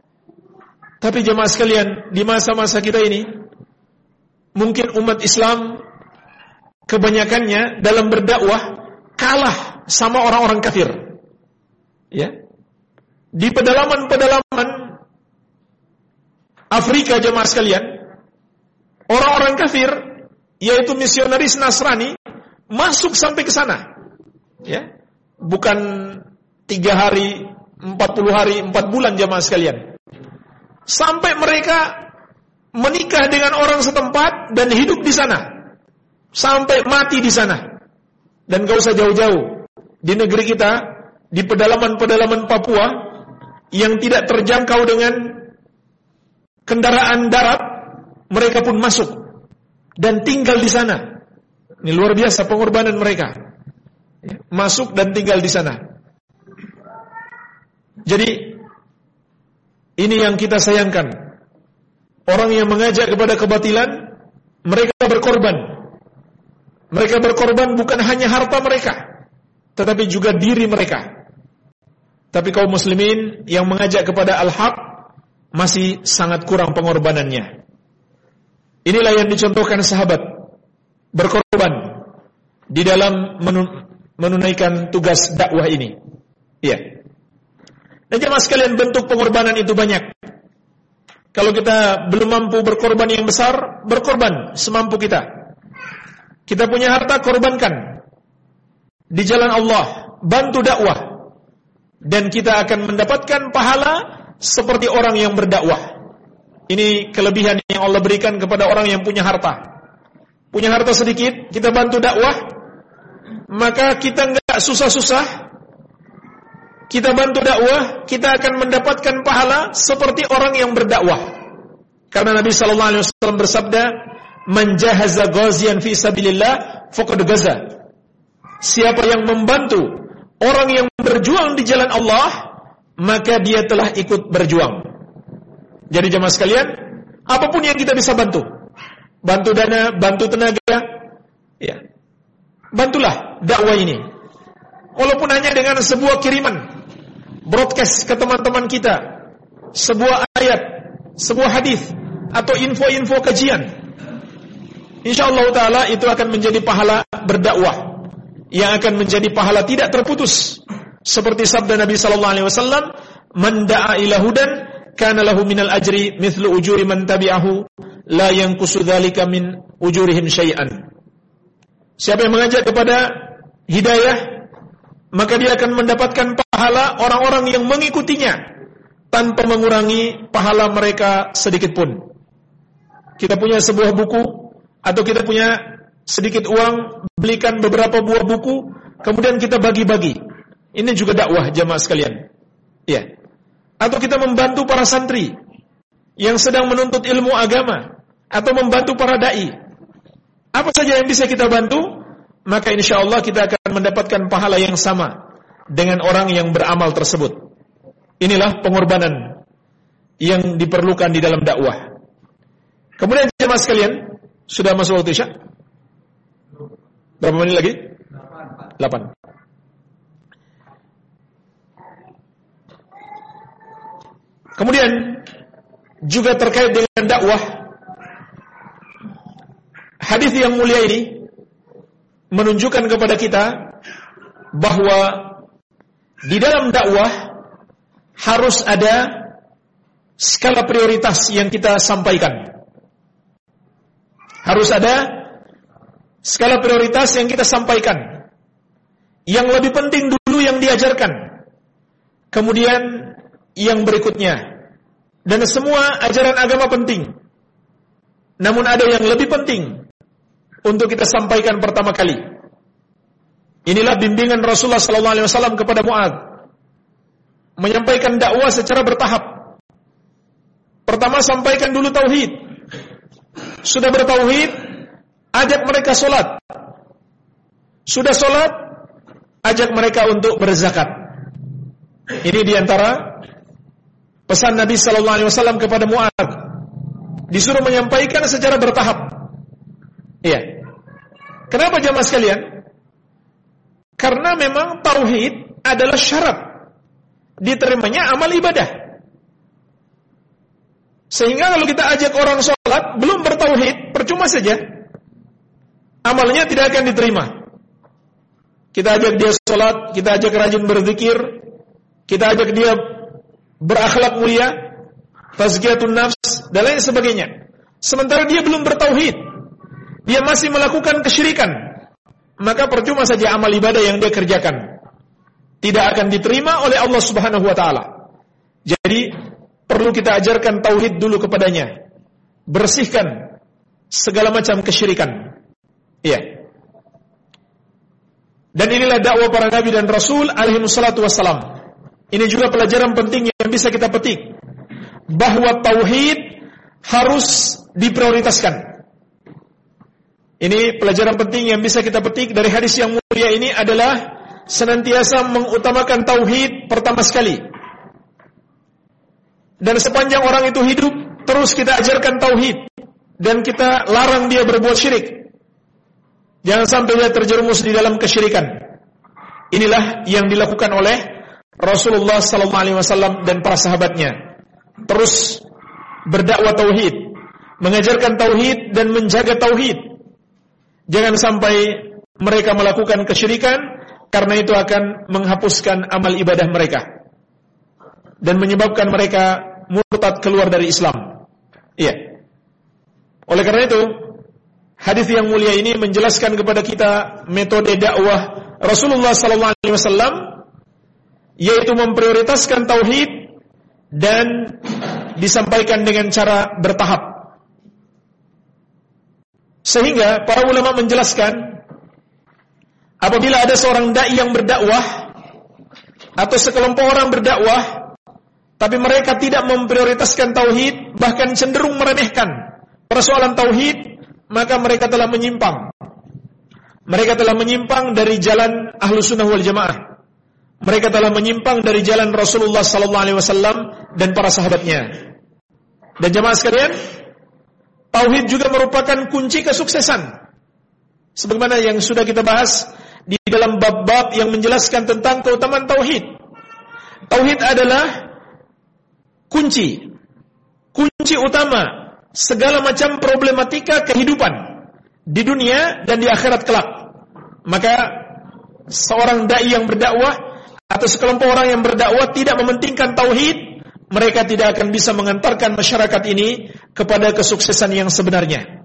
Tapi jemaah sekalian, di masa-masa kita ini, mungkin umat Islam kebanyakannya dalam berdakwah kalah sama orang-orang kafir. Ya. Di pedalaman-pedalaman Afrika jemaah sekalian, orang-orang kafir yaitu misionaris Nasrani masuk sampai ke sana. Ya. Bukan tiga hari, empat puluh hari, empat bulan jemaah sekalian sampai mereka menikah dengan orang setempat dan hidup di sana sampai mati di sana. Dan gak usah jauh-jauh di negeri kita di pedalaman-pedalaman Papua yang tidak terjangkau dengan kendaraan darat, mereka pun masuk dan tinggal di sana. Ini luar biasa pengorbanan mereka. Masuk dan tinggal di sana. Jadi ini yang kita sayangkan. Orang yang mengajak kepada kebatilan, mereka berkorban. Mereka berkorban bukan hanya harta mereka, tetapi juga diri mereka. Tapi kaum muslimin yang mengajak kepada al-haq masih sangat kurang pengorbanannya. Inilah yang dicontohkan sahabat berkorban di dalam menunaikan tugas dakwah ini. Iya. Dan jemaah sekalian bentuk pengorbanan itu banyak. Kalau kita belum mampu berkorban yang besar, berkorban semampu kita. Kita punya harta, korbankan. Di jalan Allah, bantu dakwah. Dan kita akan mendapatkan pahala seperti orang yang berdakwah. Ini kelebihan yang Allah berikan kepada orang yang punya harta. Punya harta sedikit, kita bantu dakwah, maka kita nggak susah-susah, kita bantu dakwah, kita akan mendapatkan pahala seperti orang yang berdakwah. Karena Nabi sallallahu alaihi wasallam bersabda, "Man jahaza ghaziyan fi sabilillah faqad gaza." Siapa yang membantu orang yang berjuang di jalan Allah, maka dia telah ikut berjuang. Jadi jemaah sekalian, apa pun yang kita bisa bantu. Bantu dana, bantu tenaga, ya. Bantulah dakwah ini. Walaupun hanya dengan sebuah kiriman broadcast ke teman-teman kita sebuah ayat, sebuah hadis atau info-info kajian. Insyaallah taala itu akan menjadi pahala berdakwah yang akan menjadi pahala tidak terputus. Seperti sabda Nabi sallallahu alaihi wasallam, "Man da'a ila hudan kana lahu minal ajri mithlu ujuri man tabi'ahu la yanqusu dzalika min ujurihim syai'an." Siapa yang mengajak kepada hidayah maka dia akan mendapatkan pahala orang-orang yang mengikutinya tanpa mengurangi pahala mereka sedikit pun. Kita punya sebuah buku atau kita punya sedikit uang, belikan beberapa buah buku, kemudian kita bagi-bagi. Ini juga dakwah jamaah sekalian. Ya. Atau kita membantu para santri yang sedang menuntut ilmu agama atau membantu para dai. Apa saja yang bisa kita bantu? maka insya Allah kita akan mendapatkan pahala yang sama dengan orang yang beramal tersebut. Inilah pengorbanan yang diperlukan di dalam dakwah. Kemudian jemaah sekalian, sudah masuk waktu Isya? Berapa menit lagi? 8. Kemudian juga terkait dengan dakwah hadis yang mulia ini menunjukkan kepada kita bahwa di dalam dakwah harus ada skala prioritas yang kita sampaikan. Harus ada skala prioritas yang kita sampaikan. Yang lebih penting dulu yang diajarkan. Kemudian yang berikutnya. Dan semua ajaran agama penting. Namun ada yang lebih penting untuk kita sampaikan pertama kali. Inilah bimbingan Rasulullah sallallahu alaihi wasallam kepada Muad. Menyampaikan dakwah secara bertahap. Pertama sampaikan dulu tauhid. Sudah bertauhid, ajak mereka solat. Sudah solat, ajak mereka untuk berzakat. Ini di antara pesan Nabi Sallallahu Alaihi Wasallam kepada Muad. Disuruh menyampaikan secara bertahap. Iya. Kenapa jamaah sekalian? Karena memang tauhid adalah syarat diterimanya amal ibadah. Sehingga kalau kita ajak orang sholat belum bertauhid, percuma saja. Amalnya tidak akan diterima. Kita ajak dia sholat, kita ajak rajin berzikir, kita ajak dia berakhlak mulia, tazkiyatun nafs, dan lain sebagainya. Sementara dia belum bertauhid, dia masih melakukan kesyirikan, maka percuma saja amal ibadah yang dia kerjakan. Tidak akan diterima oleh Allah Subhanahu wa taala. Jadi, perlu kita ajarkan tauhid dulu kepadanya. Bersihkan segala macam kesyirikan. Iya. Dan inilah dakwah para nabi dan rasul alaihi wassalatu wassalam. Ini juga pelajaran penting yang bisa kita petik. Bahwa tauhid harus diprioritaskan. Ini pelajaran penting yang bisa kita petik dari hadis yang mulia ini adalah senantiasa mengutamakan tauhid pertama sekali. Dan sepanjang orang itu hidup, terus kita ajarkan tauhid dan kita larang dia berbuat syirik. Jangan sampai dia terjerumus di dalam kesyirikan. Inilah yang dilakukan oleh Rasulullah sallallahu alaihi wasallam dan para sahabatnya. Terus berdakwah tauhid, mengajarkan tauhid dan menjaga tauhid. Jangan sampai mereka melakukan kesyirikan karena itu akan menghapuskan amal ibadah mereka dan menyebabkan mereka murtad keluar dari Islam. Iya. Oleh karena itu, Hadis yang mulia ini menjelaskan kepada kita metode dakwah Rasulullah wasallam yaitu memprioritaskan tauhid dan disampaikan dengan cara bertahap. Sehingga para ulama menjelaskan apabila ada seorang dai yang berdakwah atau sekelompok orang berdakwah tapi mereka tidak memprioritaskan tauhid bahkan cenderung meremehkan persoalan tauhid maka mereka telah menyimpang. Mereka telah menyimpang dari jalan ahlu sunnah wal jamaah. Mereka telah menyimpang dari jalan Rasulullah sallallahu alaihi wasallam dan para sahabatnya. Dan jamaah sekalian, tauhid juga merupakan kunci kesuksesan. Sebagaimana yang sudah kita bahas di dalam bab-bab yang menjelaskan tentang keutamaan tauhid. Tauhid adalah kunci kunci utama segala macam problematika kehidupan di dunia dan di akhirat kelak. Maka seorang dai yang berdakwah atau sekelompok orang yang berdakwah tidak mementingkan tauhid, mereka tidak akan bisa mengantarkan masyarakat ini kepada kesuksesan yang sebenarnya.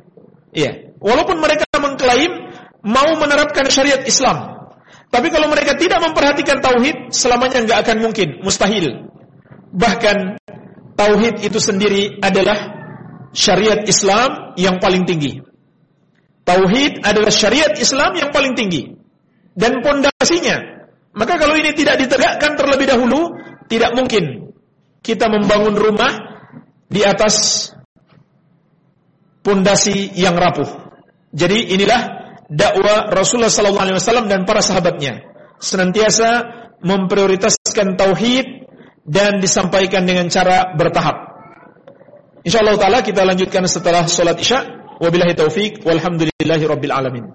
Iya, walaupun mereka mengklaim mau menerapkan syariat Islam, tapi kalau mereka tidak memperhatikan tauhid, selamanya nggak akan mungkin, mustahil. Bahkan tauhid itu sendiri adalah syariat Islam yang paling tinggi. Tauhid adalah syariat Islam yang paling tinggi dan pondasinya. Maka kalau ini tidak ditegakkan terlebih dahulu, tidak mungkin kita membangun rumah di atas pondasi yang rapuh. Jadi inilah dakwah Rasulullah SAW dan para sahabatnya senantiasa memprioritaskan tauhid dan disampaikan dengan cara bertahap. InsyaAllah ta'ala kita lanjutkan setelah sholat isya. Wabillahi taufiq. Walhamdulillahi rabbil alamin.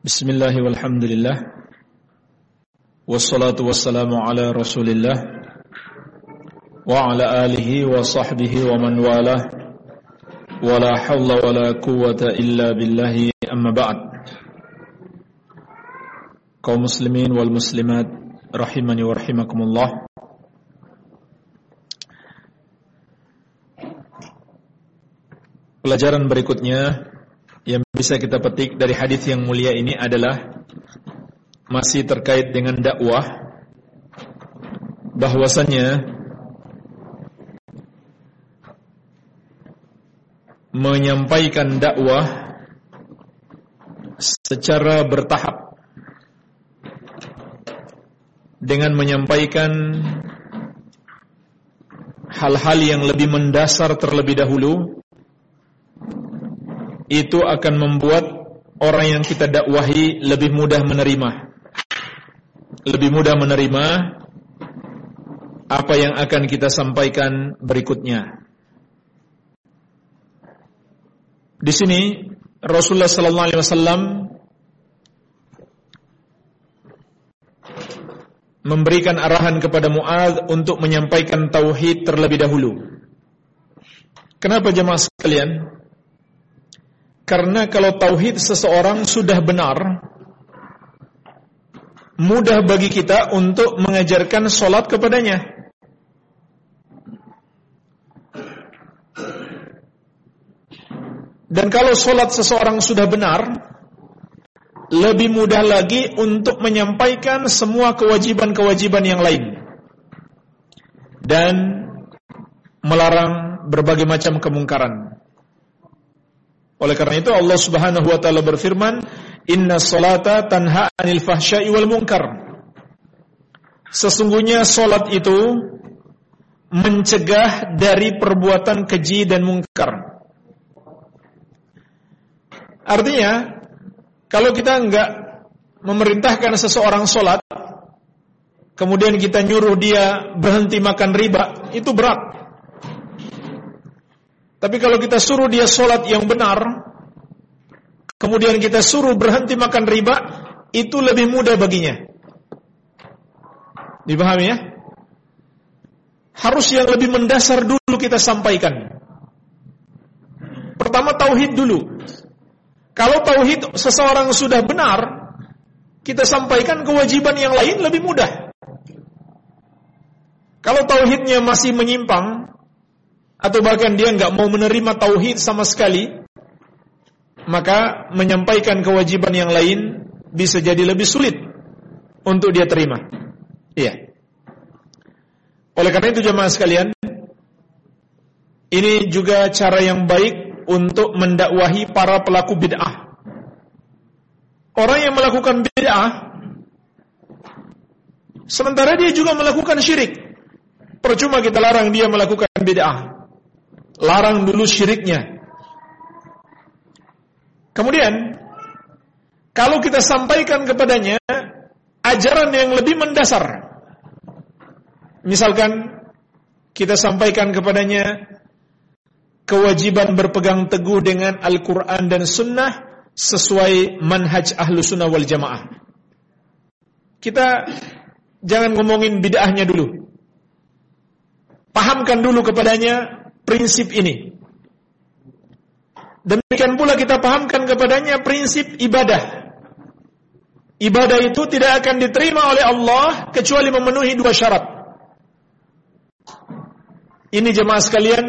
Bismillahi walhamdulillah. Wassalatu wassalamu ala rasulillah. Wa ala alihi wa sahbihi wa man walah. Wa la hawla wa la quwata illa billahi amma ba'd kaum muslimin wal muslimat rahimani wa rahimakumullah. Pelajaran berikutnya yang bisa kita petik dari hadis yang mulia ini adalah masih terkait dengan dakwah bahwasanya menyampaikan dakwah secara bertahap dengan menyampaikan hal-hal yang lebih mendasar terlebih dahulu itu akan membuat orang yang kita dakwahi lebih mudah menerima. Lebih mudah menerima apa yang akan kita sampaikan berikutnya. Di sini Rasulullah sallallahu alaihi wasallam memberikan arahan kepada Muaz untuk menyampaikan tauhid terlebih dahulu. Kenapa jemaah sekalian? Karena kalau tauhid seseorang sudah benar, mudah bagi kita untuk mengajarkan solat kepadanya. Dan kalau solat seseorang sudah benar, lebih mudah lagi untuk menyampaikan semua kewajiban-kewajiban yang lain dan melarang berbagai macam kemungkaran. Oleh karena itu Allah Subhanahu wa taala berfirman, "Inna salata tanha 'anil fahsya'i wal munkar." Sesungguhnya salat itu mencegah dari perbuatan keji dan mungkar. Artinya, kalau kita enggak memerintahkan seseorang sholat, kemudian kita nyuruh dia berhenti makan riba, itu berat. Tapi kalau kita suruh dia sholat yang benar, kemudian kita suruh berhenti makan riba, itu lebih mudah baginya. Dipahami ya? Harus yang lebih mendasar dulu kita sampaikan. Pertama tauhid dulu. Kalau tauhid seseorang sudah benar, kita sampaikan kewajiban yang lain lebih mudah. Kalau tauhidnya masih menyimpang, atau bahkan dia nggak mau menerima tauhid sama sekali, maka menyampaikan kewajiban yang lain bisa jadi lebih sulit untuk dia terima. Iya. Oleh karena itu jemaah sekalian, ini juga cara yang baik untuk mendakwahi para pelaku bid'ah. Orang yang melakukan bid'ah sementara dia juga melakukan syirik. Percuma kita larang dia melakukan bid'ah. Larang dulu syiriknya. Kemudian kalau kita sampaikan kepadanya ajaran yang lebih mendasar. Misalkan kita sampaikan kepadanya kewajiban berpegang teguh dengan Al-Quran dan Sunnah sesuai manhaj ahlu sunnah wal jamaah. Kita jangan ngomongin bid'ahnya dulu. Pahamkan dulu kepadanya prinsip ini. Demikian pula kita pahamkan kepadanya prinsip ibadah. Ibadah itu tidak akan diterima oleh Allah kecuali memenuhi dua syarat. Ini jemaah sekalian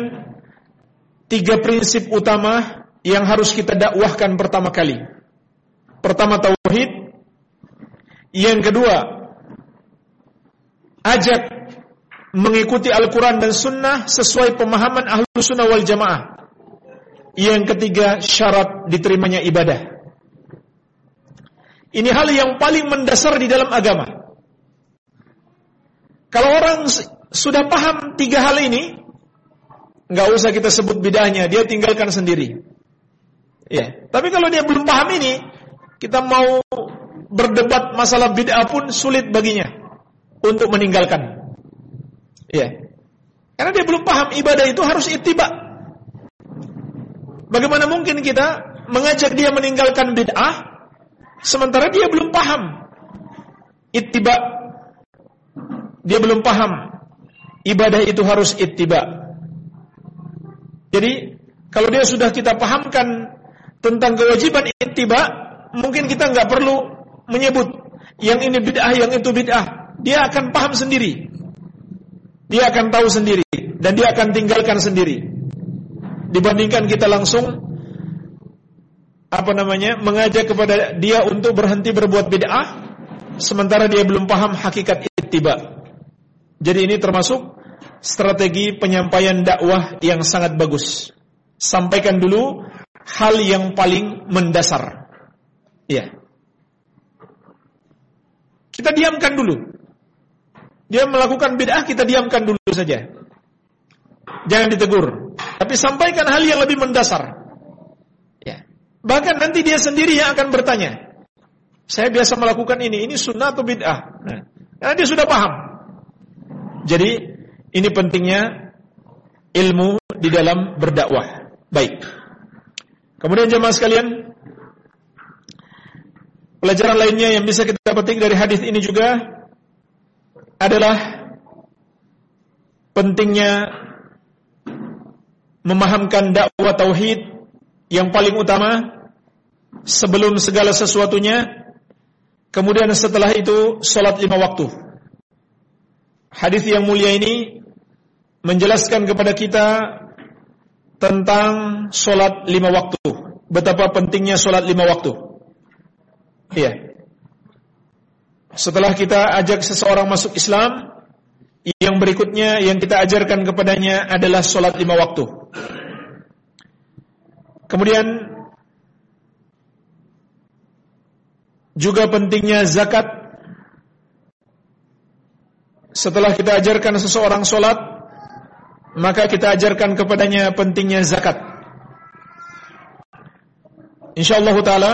tiga prinsip utama yang harus kita dakwahkan pertama kali. Pertama tauhid, yang kedua ajak mengikuti Al-Quran dan Sunnah sesuai pemahaman ahlu sunnah wal jamaah. Yang ketiga syarat diterimanya ibadah. Ini hal yang paling mendasar di dalam agama. Kalau orang sudah paham tiga hal ini, nggak usah kita sebut bidahnya, dia tinggalkan sendiri. Ya, tapi kalau dia belum paham ini, kita mau berdebat masalah bid'ah pun sulit baginya untuk meninggalkan. Ya. Karena dia belum paham ibadah itu harus ittiba. Bagaimana mungkin kita mengajak dia meninggalkan bid'ah sementara dia belum paham ittiba. Dia belum paham ibadah itu harus ittiba. Jadi kalau dia sudah kita pahamkan tentang kewajiban ittiba, mungkin kita nggak perlu menyebut yang ini bid'ah, yang itu bid'ah. Dia akan paham sendiri. Dia akan tahu sendiri dan dia akan tinggalkan sendiri. Dibandingkan kita langsung apa namanya mengajak kepada dia untuk berhenti berbuat bid'ah sementara dia belum paham hakikat ittiba. Jadi ini termasuk strategi penyampaian dakwah yang sangat bagus. Sampaikan dulu hal yang paling mendasar. Ya. Kita diamkan dulu. Dia melakukan bid'ah, kita diamkan dulu saja. Jangan ditegur. Tapi sampaikan hal yang lebih mendasar. Ya. Bahkan nanti dia sendiri yang akan bertanya. Saya biasa melakukan ini, ini sunnah atau bid'ah? Nah, dia sudah paham. Jadi ini pentingnya ilmu di dalam berdakwah. Baik. Kemudian jemaah sekalian, pelajaran lainnya yang bisa kita petik dari hadis ini juga adalah pentingnya memahamkan dakwah tauhid yang paling utama sebelum segala sesuatunya kemudian setelah itu salat lima waktu hadis yang mulia ini menjelaskan kepada kita tentang solat lima waktu. Betapa pentingnya solat lima waktu. Iya. Setelah kita ajak seseorang masuk Islam, yang berikutnya yang kita ajarkan kepadanya adalah sholat lima waktu. Kemudian juga pentingnya zakat. Setelah kita ajarkan seseorang sholat, maka kita ajarkan kepadanya pentingnya zakat. Insyaallah taala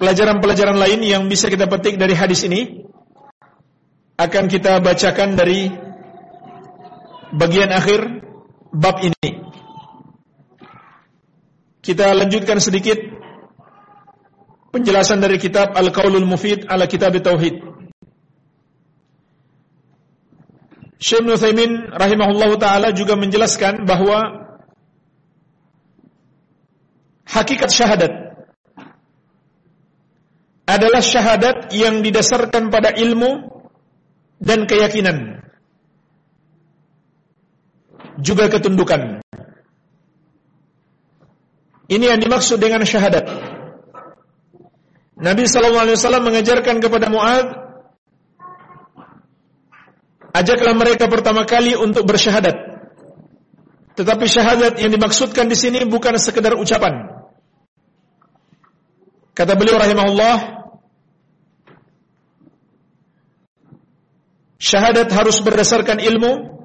pelajaran-pelajaran lain yang bisa kita petik dari hadis ini akan kita bacakan dari bagian akhir bab ini. Kita lanjutkan sedikit penjelasan dari kitab Al-Qaulul Mufid ala Kitab Tauhid. Syekh Nuthaimin rahimahullahu taala juga menjelaskan bahwa hakikat syahadat adalah syahadat yang didasarkan pada ilmu dan keyakinan. Juga ketundukan. Ini yang dimaksud dengan syahadat. Nabi SAW mengajarkan kepada Mu'ad Ajaklah mereka pertama kali untuk bersyahadat. Tetapi syahadat yang dimaksudkan di sini bukan sekedar ucapan. Kata beliau rahimahullah, Syahadat harus berdasarkan ilmu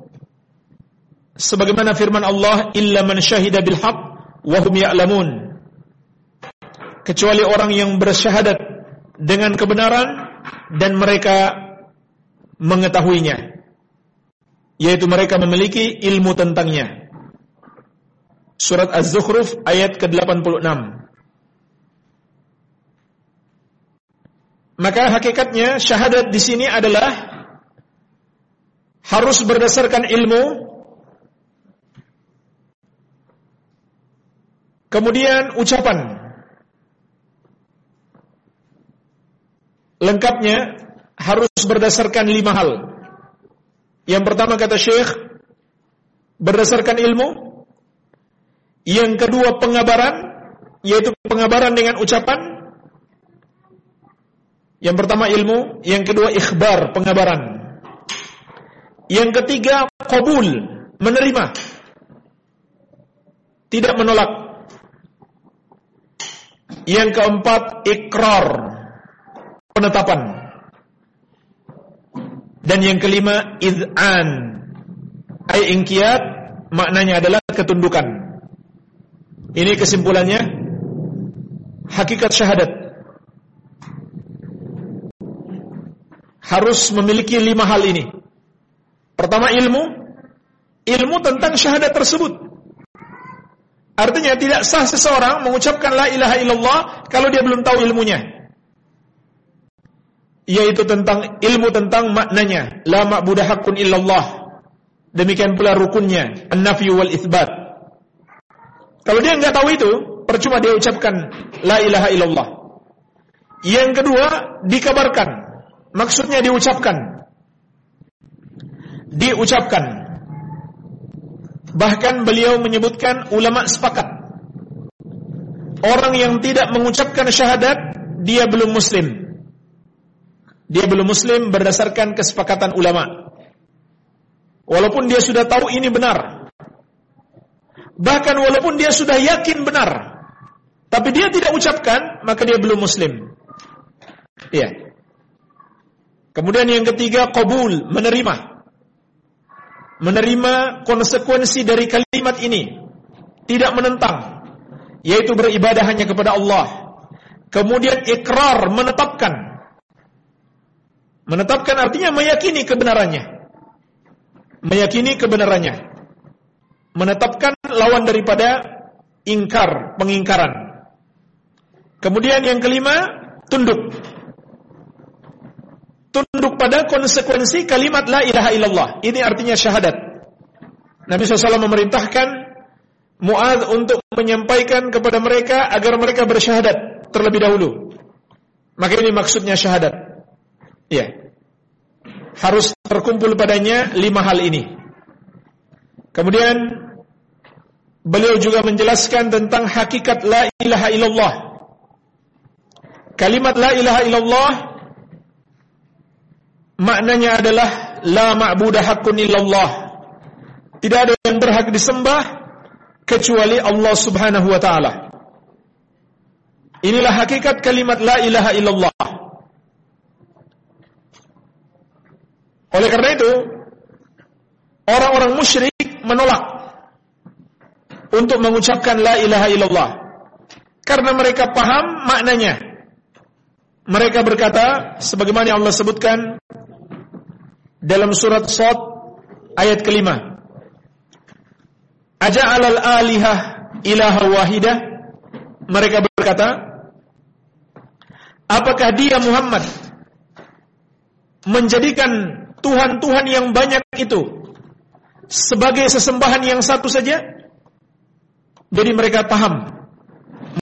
sebagaimana firman Allah illa man syahida bil haqq wa hum ya'lamun kecuali orang yang bersyahadat dengan kebenaran dan mereka mengetahuinya yaitu mereka memiliki ilmu tentangnya. Surat Az-Zukhruf ayat ke-86. Maka hakikatnya syahadat di sini adalah harus berdasarkan ilmu. Kemudian ucapan. Lengkapnya harus berdasarkan lima hal yang pertama kata Syekh berdasarkan ilmu yang kedua pengabaran yaitu pengabaran dengan ucapan yang pertama ilmu yang kedua ikhbar pengabaran yang ketiga, kabul, menerima. Tidak menolak. Yang keempat, ikrar, penetapan. Dan yang kelima, iz'an. Ay ingkiat, maknanya adalah ketundukan. Ini kesimpulannya, hakikat syahadat. Harus memiliki lima hal ini. Pertama ilmu, ilmu tentang syahadat tersebut. Artinya tidak sah seseorang mengucapkan la ilaha illallah kalau dia belum tahu ilmunya. Yaitu tentang ilmu tentang maknanya. La ma'budu haqqun illallah. Demikian pula rukunnya, an-nafyu wal. Kalau dia nggak tahu itu, percuma dia ucapkan la ilaha illallah. Yang kedua, dikabarkan. Maksudnya diucapkan diucapkan. Bahkan beliau menyebutkan ulama sepakat. Orang yang tidak mengucapkan syahadat, dia belum muslim. Dia belum muslim berdasarkan kesepakatan ulama. Walaupun dia sudah tahu ini benar. Bahkan walaupun dia sudah yakin benar. Tapi dia tidak ucapkan, maka dia belum muslim. Iya. Kemudian yang ketiga, kabul, menerima menerima konsekuensi dari kalimat ini, tidak menentang, yaitu beribadah hanya kepada Allah. Kemudian ikrar, menetapkan. Menetapkan artinya meyakini kebenarannya. Meyakini kebenarannya. Menetapkan lawan daripada ingkar, pengingkaran. Kemudian yang kelima, tunduk tunduk pada konsekuensi kalimat la ilaha illallah. Ini artinya syahadat. Nabi SAW memerintahkan Mu'ad untuk menyampaikan kepada mereka agar mereka bersyahadat terlebih dahulu. Maka ini maksudnya syahadat. Ya. Harus terkumpul padanya lima hal ini. Kemudian beliau juga menjelaskan tentang hakikat la ilaha illallah. kalimat la ilaha illallah maknanya adalah la ma'budah haqqun illallah. Tidak ada yang berhak disembah kecuali Allah Subhanahu wa taala. Inilah hakikat kalimat la ilaha illallah. Oleh karena itu, orang-orang musyrik menolak untuk mengucapkan la ilaha illallah karena mereka paham maknanya. Mereka berkata sebagaimana yang Allah sebutkan dalam surat Sad ayat kelima. Aja'alal alihah ilaha wahidah? Mereka berkata, apakah dia Muhammad menjadikan Tuhan-Tuhan yang banyak itu sebagai sesembahan yang satu saja? Jadi mereka paham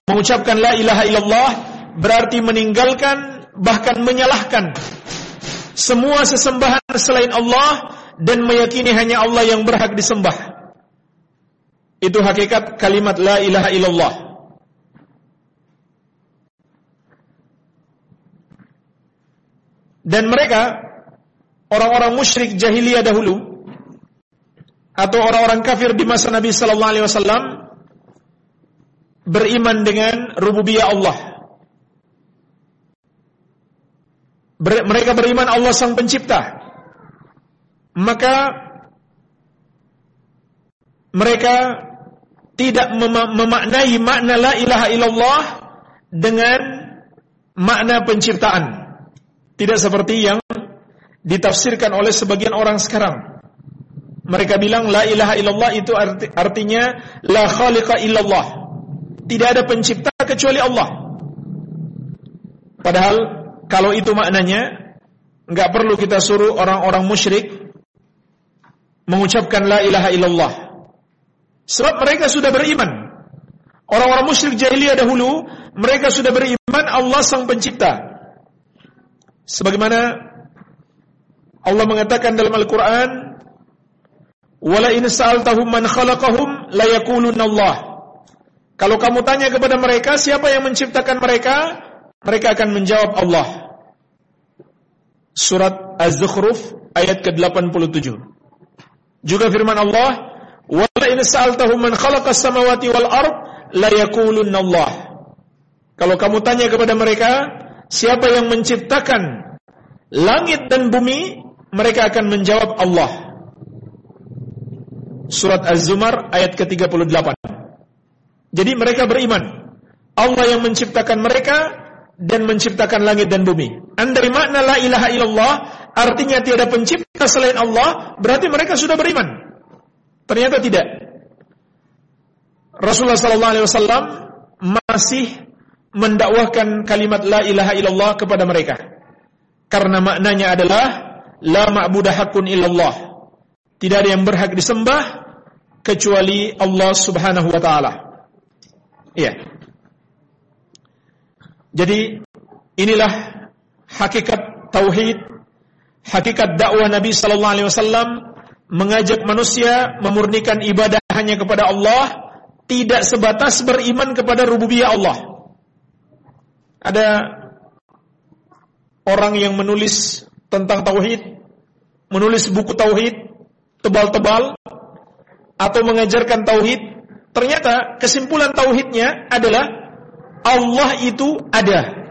mengucapkan la ilaha illallah berarti meninggalkan bahkan menyalahkan semua sesembahan selain Allah dan meyakini hanya Allah yang berhak disembah. Itu hakikat kalimat la ilaha illallah. Dan mereka orang-orang musyrik jahiliyah dahulu atau orang-orang kafir di masa Nabi sallallahu alaihi wasallam beriman dengan rububiyah Allah. Ber, mereka beriman Allah sang pencipta. Maka mereka tidak mem memaknai makna la ilaha illallah dengan makna penciptaan. Tidak seperti yang ditafsirkan oleh sebagian orang sekarang. Mereka bilang la ilaha illallah itu arti, artinya la khaliqa illallah. Tidak ada pencipta kecuali Allah. Padahal kalau itu maknanya, nggak perlu kita suruh orang-orang musyrik mengucapkan la ilaha illallah. Sebab mereka sudah beriman. Orang-orang musyrik jahiliyah dahulu, mereka sudah beriman Allah sang pencipta. Sebagaimana Allah mengatakan dalam Al-Quran, Wala in sa'altahum man khalaqahum la Allah. Kalau kamu tanya kepada mereka siapa yang menciptakan mereka, mereka akan menjawab Allah. Surat Az-Zukhruf ayat ke-87. Juga firman Allah, "Wa in sa'altahum man khalaqas samawati wal ard la Allah." Kalau kamu tanya kepada mereka, siapa yang menciptakan langit dan bumi, mereka akan menjawab Allah. Surat Az-Zumar ayat ke-38. Jadi mereka beriman. Allah yang menciptakan mereka dan menciptakan langit dan bumi. Andai makna la ilaha illallah artinya tiada pencipta selain Allah, berarti mereka sudah beriman. Ternyata tidak. Rasulullah sallallahu alaihi wasallam masih mendakwahkan kalimat la ilaha illallah kepada mereka. Karena maknanya adalah la ma'budah hakun illallah. Tidak ada yang berhak disembah kecuali Allah Subhanahu wa taala. Iya. Jadi inilah hakikat tauhid, hakikat dakwah Nabi sallallahu alaihi wasallam mengajak manusia memurnikan ibadah hanya kepada Allah, tidak sebatas beriman kepada rububiyah Allah. Ada orang yang menulis tentang tauhid, menulis buku tauhid tebal-tebal atau mengajarkan tauhid, ternyata kesimpulan tauhidnya adalah Allah itu ada.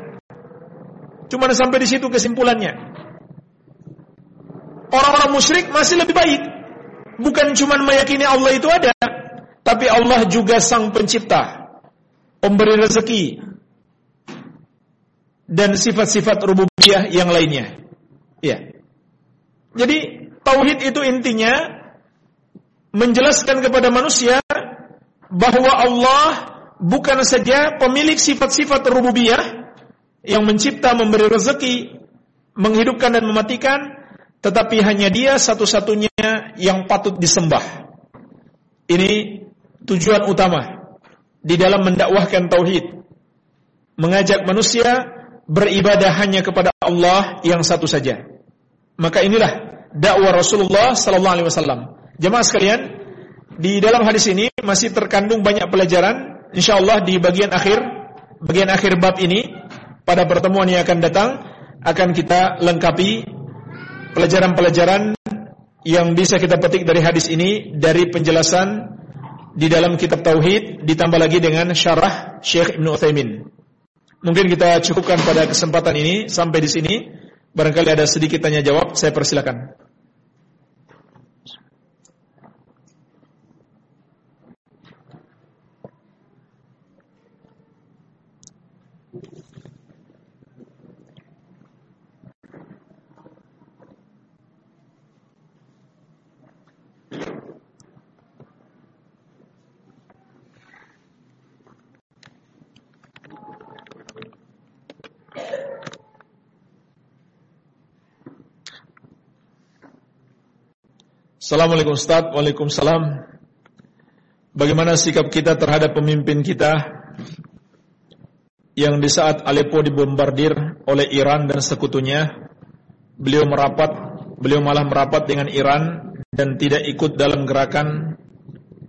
Cuma sampai di situ kesimpulannya. Orang-orang musyrik masih lebih baik. Bukan cuma meyakini Allah itu ada, tapi Allah juga sang pencipta, pemberi rezeki, dan sifat-sifat rububiyah yang lainnya. Ya. Jadi tauhid itu intinya menjelaskan kepada manusia bahwa Allah bukan saja pemilik sifat-sifat rububiyah yang mencipta, memberi rezeki, menghidupkan dan mematikan, tetapi hanya dia satu-satunya yang patut disembah. Ini tujuan utama di dalam mendakwahkan tauhid. Mengajak manusia beribadah hanya kepada Allah yang satu saja. Maka inilah dakwah Rasulullah sallallahu alaihi wasallam. Jemaah sekalian, di dalam hadis ini masih terkandung banyak pelajaran insyaallah di bagian akhir bagian akhir bab ini pada pertemuan yang akan datang akan kita lengkapi pelajaran-pelajaran yang bisa kita petik dari hadis ini dari penjelasan di dalam kitab tauhid ditambah lagi dengan syarah Syekh Ibnu Utsaimin. Mungkin kita cukupkan pada kesempatan ini sampai di sini. Barangkali ada sedikit tanya jawab, saya persilakan. Assalamualaikum Ustaz. Waalaikumsalam. Bagaimana sikap kita terhadap pemimpin kita Yang di saat Aleppo dibombardir oleh Iran dan sekutunya Beliau merapat Beliau malah merapat dengan Iran Dan tidak ikut dalam gerakan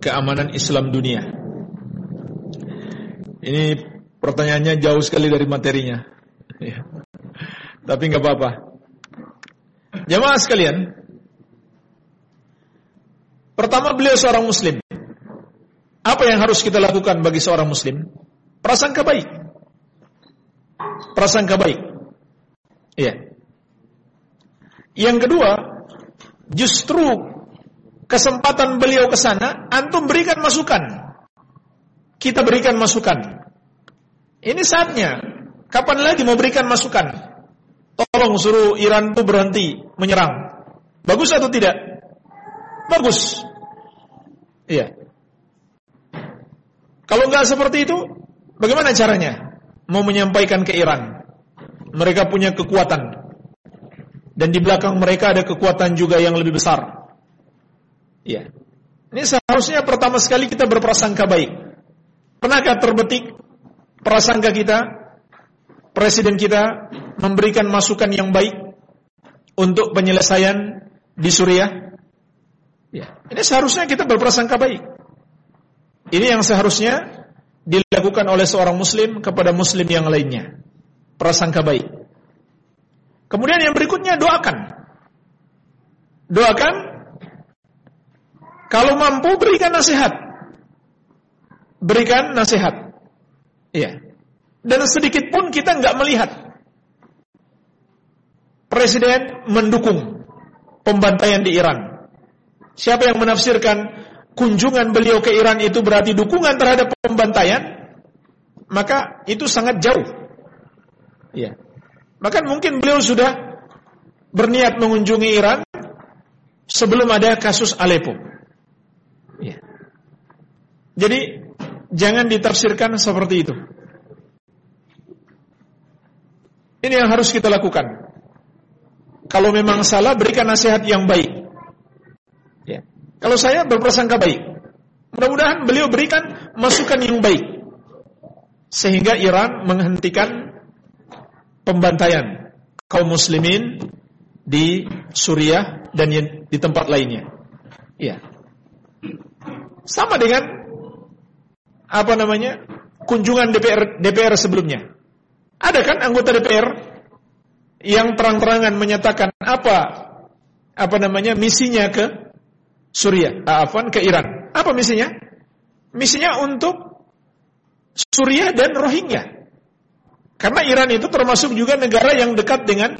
Keamanan Islam dunia? Ini pertanyaannya jauh sekali dari materinya. Ya. Tapi nggak apa-apa. Jamaah sekalian Pertama beliau seorang muslim. Apa yang harus kita lakukan bagi seorang muslim? Prasangka baik. Prasangka baik. Iya. Yang kedua, justru kesempatan beliau ke sana, antum berikan masukan. Kita berikan masukan. Ini saatnya. Kapan lagi mau berikan masukan? Tolong suruh Iran itu berhenti menyerang. Bagus atau tidak? Bagus. Iya. Kalau nggak seperti itu, bagaimana caranya? Mau menyampaikan ke Iran. Mereka punya kekuatan. Dan di belakang mereka ada kekuatan juga yang lebih besar. Iya. Ini seharusnya pertama sekali kita berprasangka baik. Pernahkah terbetik prasangka kita, presiden kita memberikan masukan yang baik untuk penyelesaian di Suriah? Ya, ini seharusnya kita berprasangka baik. Ini yang seharusnya dilakukan oleh seorang muslim kepada muslim yang lainnya. Prasangka baik. Kemudian yang berikutnya doakan. Doakan kalau mampu berikan nasihat. Berikan nasihat. Iya. Dan sedikit pun kita nggak melihat presiden mendukung pembantaian di Iran. Siapa yang menafsirkan kunjungan beliau ke Iran itu berarti dukungan terhadap pembantaian, maka itu sangat jauh. Ya. Maka mungkin beliau sudah berniat mengunjungi Iran sebelum ada kasus Aleppo. Ya. Jadi jangan ditafsirkan seperti itu. Ini yang harus kita lakukan. Kalau memang salah, berikan nasihat yang baik. Kalau saya berprasangka baik, mudah-mudahan beliau berikan masukan yang baik sehingga Iran menghentikan pembantaian kaum muslimin di Suriah dan di tempat lainnya. Iya. Sama dengan apa namanya? kunjungan DPR DPR sebelumnya. Ada kan anggota DPR yang terang-terangan menyatakan apa apa namanya misinya ke Suriah, Afan ke Iran. Apa misinya? Misinya untuk Suriah dan Rohingya. Karena Iran itu termasuk juga negara yang dekat dengan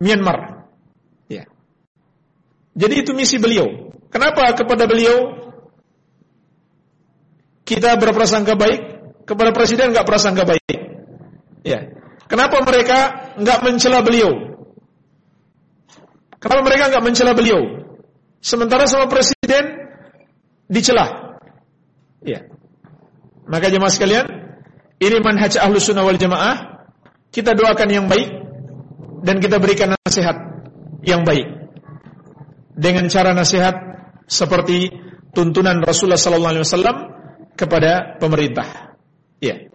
Myanmar. Ya. Jadi itu misi beliau. Kenapa kepada beliau kita berprasangka baik, kepada presiden nggak prasangka baik? Ya. Kenapa mereka nggak mencela beliau? Kenapa mereka nggak mencela beliau? Sementara sama presiden dicela. Ya. Maka jemaah sekalian, ini manhaj ahlu sunnah wal jamaah. Kita doakan yang baik dan kita berikan nasihat yang baik dengan cara nasihat seperti tuntunan Rasulullah sallallahu alaihi wasallam kepada pemerintah. Ya.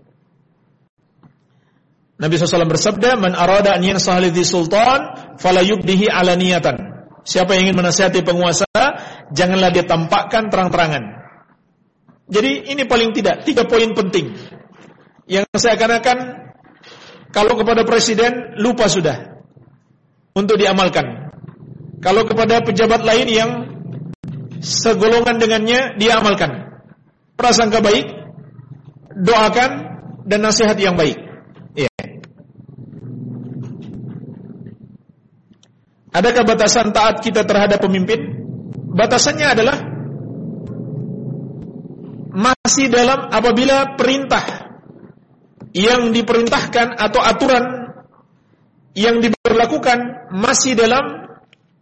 Nabi SAW bersabda, "Man arada an yansah sultan fala yubdihi alaniyatan." Siapa yang ingin menasihati penguasa, janganlah dia tampakkan terang-terangan. Jadi ini paling tidak tiga poin penting yang saya akan Kalau kepada presiden lupa sudah untuk diamalkan. Kalau kepada pejabat lain yang segolongan dengannya dia amalkan. Prasangka baik, doakan dan nasihat yang baik. Iya. Adakah batasan taat kita terhadap pemimpin? Batasannya adalah masih dalam apabila perintah yang diperintahkan atau aturan yang diberlakukan masih dalam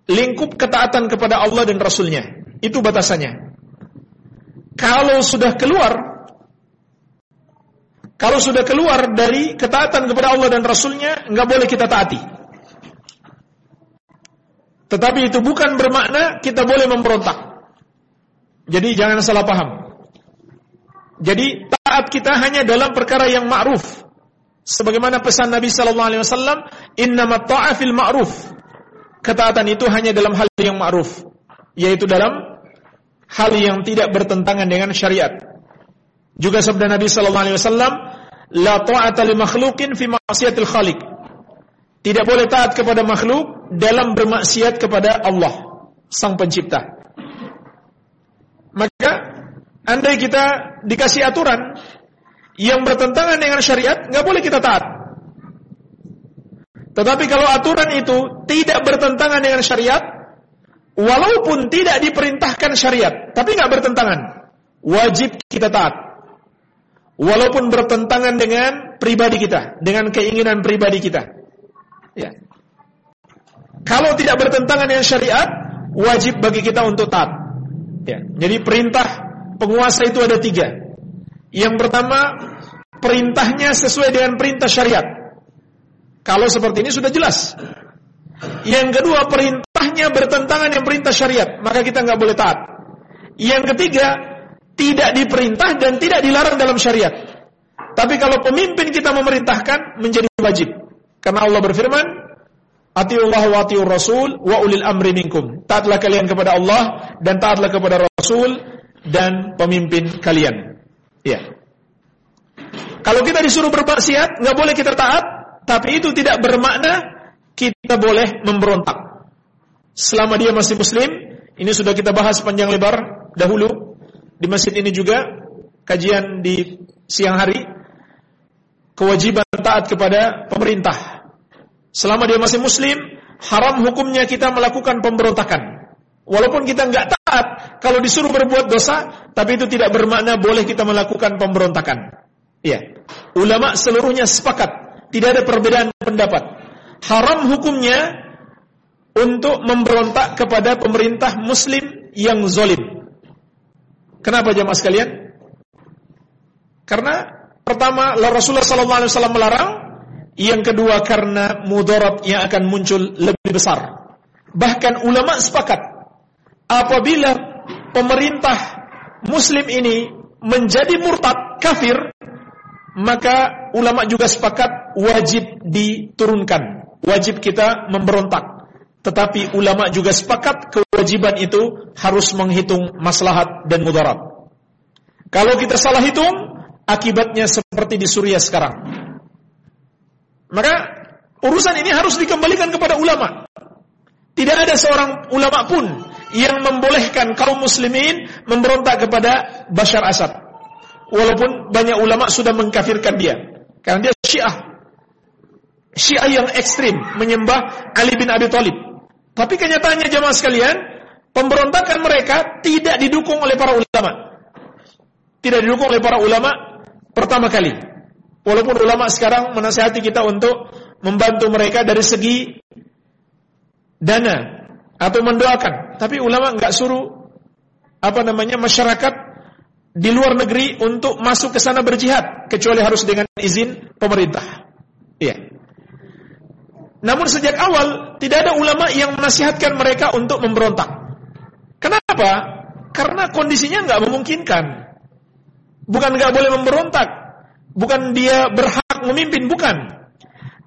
lingkup ketaatan kepada Allah dan Rasulnya. Itu batasannya. Kalau sudah keluar, kalau sudah keluar dari ketaatan kepada Allah dan Rasulnya, nggak boleh kita taati. Tetapi itu bukan bermakna kita boleh memberontak. Jadi jangan salah paham. Jadi taat kita hanya dalam perkara yang ma'ruf. Sebagaimana pesan Nabi sallallahu alaihi wasallam, "Innamat ta'a fil ma'ruf." Ketaatan itu hanya dalam hal yang ma'ruf, yaitu dalam hal yang tidak bertentangan dengan syariat. Juga sabda Nabi sallallahu alaihi wasallam, "La ta'ata li makhluqin fi ma'siyatil khaliq." Tidak boleh taat kepada makhluk dalam bermaksiat kepada Allah, Sang Pencipta. Maka andai kita dikasih aturan yang bertentangan dengan syariat, nggak boleh kita taat. Tetapi kalau aturan itu tidak bertentangan dengan syariat, walaupun tidak diperintahkan syariat, tapi nggak bertentangan, wajib kita taat. Walaupun bertentangan dengan pribadi kita, dengan keinginan pribadi kita. Ya. Kalau tidak bertentangan dengan syariat, wajib bagi kita untuk taat. Ya. Jadi perintah penguasa itu ada tiga. Yang pertama, perintahnya sesuai dengan perintah syariat. Kalau seperti ini sudah jelas. Yang kedua, perintahnya bertentangan dengan perintah syariat, maka kita nggak boleh taat. Yang ketiga, tidak diperintah dan tidak dilarang dalam syariat. Tapi kalau pemimpin kita memerintahkan, menjadi wajib. Karena Allah berfirman, Atiullah wa atiur Rasul wa ulil amri minkum. Taatlah kalian kepada Allah dan taatlah kepada Rasul dan pemimpin kalian. Ya. Kalau kita disuruh bermaksiat, nggak boleh kita taat, tapi itu tidak bermakna kita boleh memberontak. Selama dia masih muslim, ini sudah kita bahas panjang lebar dahulu di masjid ini juga kajian di siang hari kewajiban taat kepada pemerintah. Selama dia masih muslim, haram hukumnya kita melakukan pemberontakan. Walaupun kita nggak taat, kalau disuruh berbuat dosa, tapi itu tidak bermakna boleh kita melakukan pemberontakan. Iya. Ulama seluruhnya sepakat, tidak ada perbedaan pendapat. Haram hukumnya untuk memberontak kepada pemerintah muslim yang zolim. Kenapa jamaah sekalian? Karena pertama Rasulullah SAW melarang, yang kedua karena mudarat yang akan muncul lebih besar. Bahkan ulama sepakat apabila pemerintah muslim ini menjadi murtad kafir maka ulama juga sepakat wajib diturunkan wajib kita memberontak. Tetapi ulama juga sepakat kewajiban itu harus menghitung maslahat dan mudarat kalau kita salah hitung akibatnya seperti di Suriah sekarang maka urusan ini harus dikembalikan kepada ulama tidak ada seorang ulama pun yang membolehkan kaum muslimin memberontak kepada Bashar Assad. Walaupun banyak ulama sudah mengkafirkan dia. Karena dia syiah. Syiah yang ekstrim, menyembah Ali bin Abi Thalib. Tapi kenyataannya jamaah sekalian, pemberontakan mereka tidak didukung oleh para ulama. Tidak didukung oleh para ulama pertama kali. Walaupun ulama sekarang menasihati kita untuk membantu mereka dari segi dana atau mendoakan. Tapi ulama nggak suruh apa namanya masyarakat di luar negeri untuk masuk ke sana berjihad kecuali harus dengan izin pemerintah. Iya. Namun sejak awal tidak ada ulama yang menasihatkan mereka untuk memberontak. Kenapa? Karena kondisinya nggak memungkinkan. Bukan nggak boleh memberontak, bukan dia berhak memimpin, bukan.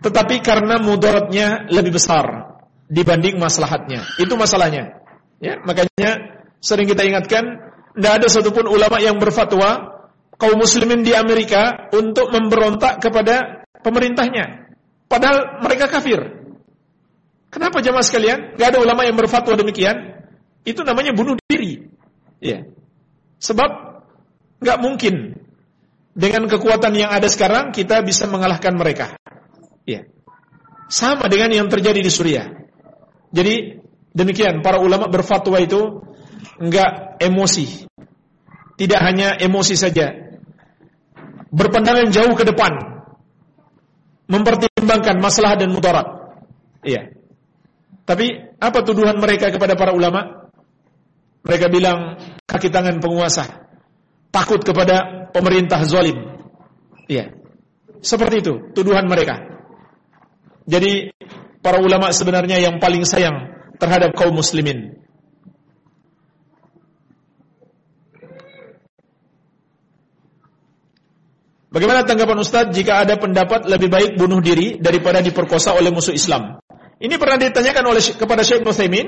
Tetapi karena mudaratnya lebih besar dibanding maslahatnya. Itu masalahnya. Ya, makanya sering kita ingatkan, tidak ada satupun ulama yang berfatwa kaum muslimin di Amerika untuk memberontak kepada pemerintahnya. Padahal mereka kafir. Kenapa jamaah sekalian? Gak ada ulama yang berfatwa demikian. Itu namanya bunuh diri. Ya. Sebab gak mungkin dengan kekuatan yang ada sekarang kita bisa mengalahkan mereka. Ya. Sama dengan yang terjadi di Suriah. Jadi demikian para ulama berfatwa itu enggak emosi. Tidak hanya emosi saja. Berpandangan jauh ke depan. Mempertimbangkan masalah dan mudarat. Iya. Tapi apa tuduhan mereka kepada para ulama? Mereka bilang kaki tangan penguasa. Takut kepada pemerintah zalim. Iya. Seperti itu tuduhan mereka. Jadi para ulama sebenarnya yang paling sayang terhadap kaum muslimin. Bagaimana tanggapan Ustadz jika ada pendapat lebih baik bunuh diri daripada diperkosa oleh musuh Islam? Ini pernah ditanyakan oleh kepada Syekh Nusaimin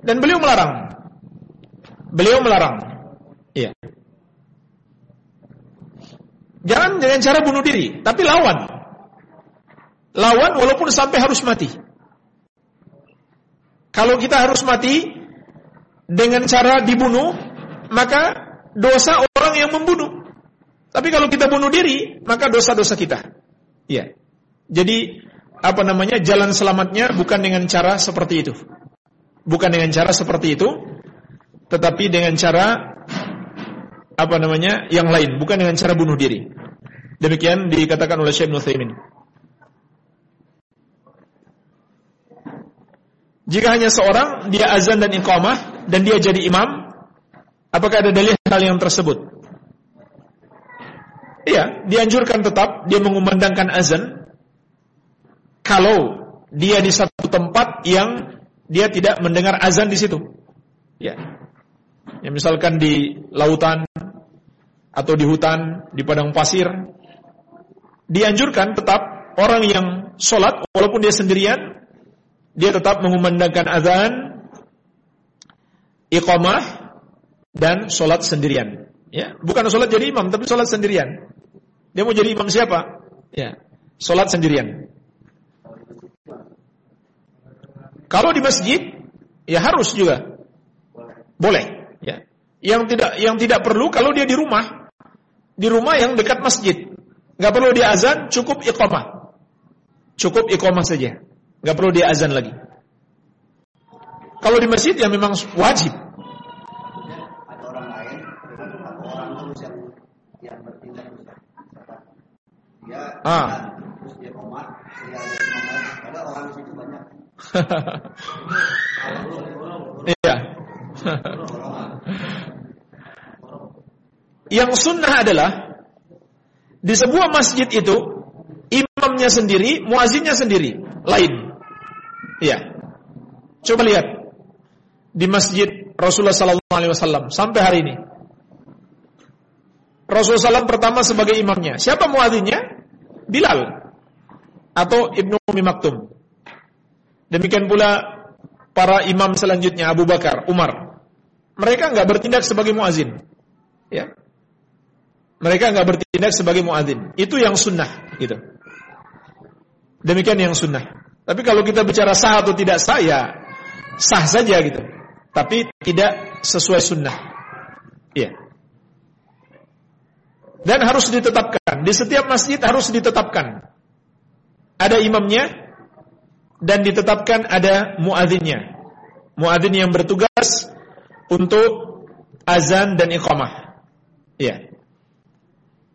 dan beliau melarang. Beliau melarang. Iya. Jangan dengan cara bunuh diri, tapi lawan. Lawan walaupun sampai harus mati. Kalau kita harus mati dengan cara dibunuh, maka dosa orang yang membunuh. Tapi kalau kita bunuh diri, maka dosa-dosa kita. Ya. Jadi apa namanya jalan selamatnya bukan dengan cara seperti itu. Bukan dengan cara seperti itu, tetapi dengan cara apa namanya yang lain, bukan dengan cara bunuh diri. Demikian dikatakan oleh Syekh Nuthaimin. Jika hanya seorang dia azan dan iqamah dan dia jadi imam, apakah ada dalil hal yang tersebut? Iya, dianjurkan tetap dia mengumandangkan azan kalau dia di satu tempat yang dia tidak mendengar azan di situ. Ya. Ya misalkan di lautan atau di hutan, di padang pasir, dianjurkan tetap orang yang sholat walaupun dia sendirian, dia tetap mengumandangkan azan, iqamah dan sholat sendirian. Ya, bukan sholat jadi imam, tapi sholat sendirian. Dia mau jadi imam siapa? Ya, sholat sendirian. Kalau di masjid, ya harus juga. Boleh. Ya. Yang tidak yang tidak perlu kalau dia di rumah, di rumah yang dekat masjid, nggak perlu dia azan, cukup iqamah. Cukup iqamah saja, nggak perlu dia azan lagi. Kalau di masjid ya memang wajib. ah. terus dia komat dia ada orang di situ banyak iya yang sunnah adalah di sebuah masjid itu imamnya sendiri, muazinnya sendiri, lain. Iya. Coba lihat di masjid Rasulullah Sallallahu Alaihi Wasallam sampai hari ini. Rasulullah SAW pertama sebagai imamnya. Siapa muazinnya? Bilal atau Ibnu Umi Maktum. Demikian pula para imam selanjutnya Abu Bakar, Umar. Mereka nggak bertindak sebagai muazin. Ya. Mereka nggak bertindak sebagai muazin. Itu yang sunnah gitu. Demikian yang sunnah. Tapi kalau kita bicara sah atau tidak sah ya sah saja gitu. Tapi tidak sesuai sunnah. Iya. Dan harus ditetapkan. Di setiap masjid harus ditetapkan. Ada imamnya dan ditetapkan ada muadzinnya. Muadzin yang bertugas untuk azan dan iqamah. Iya.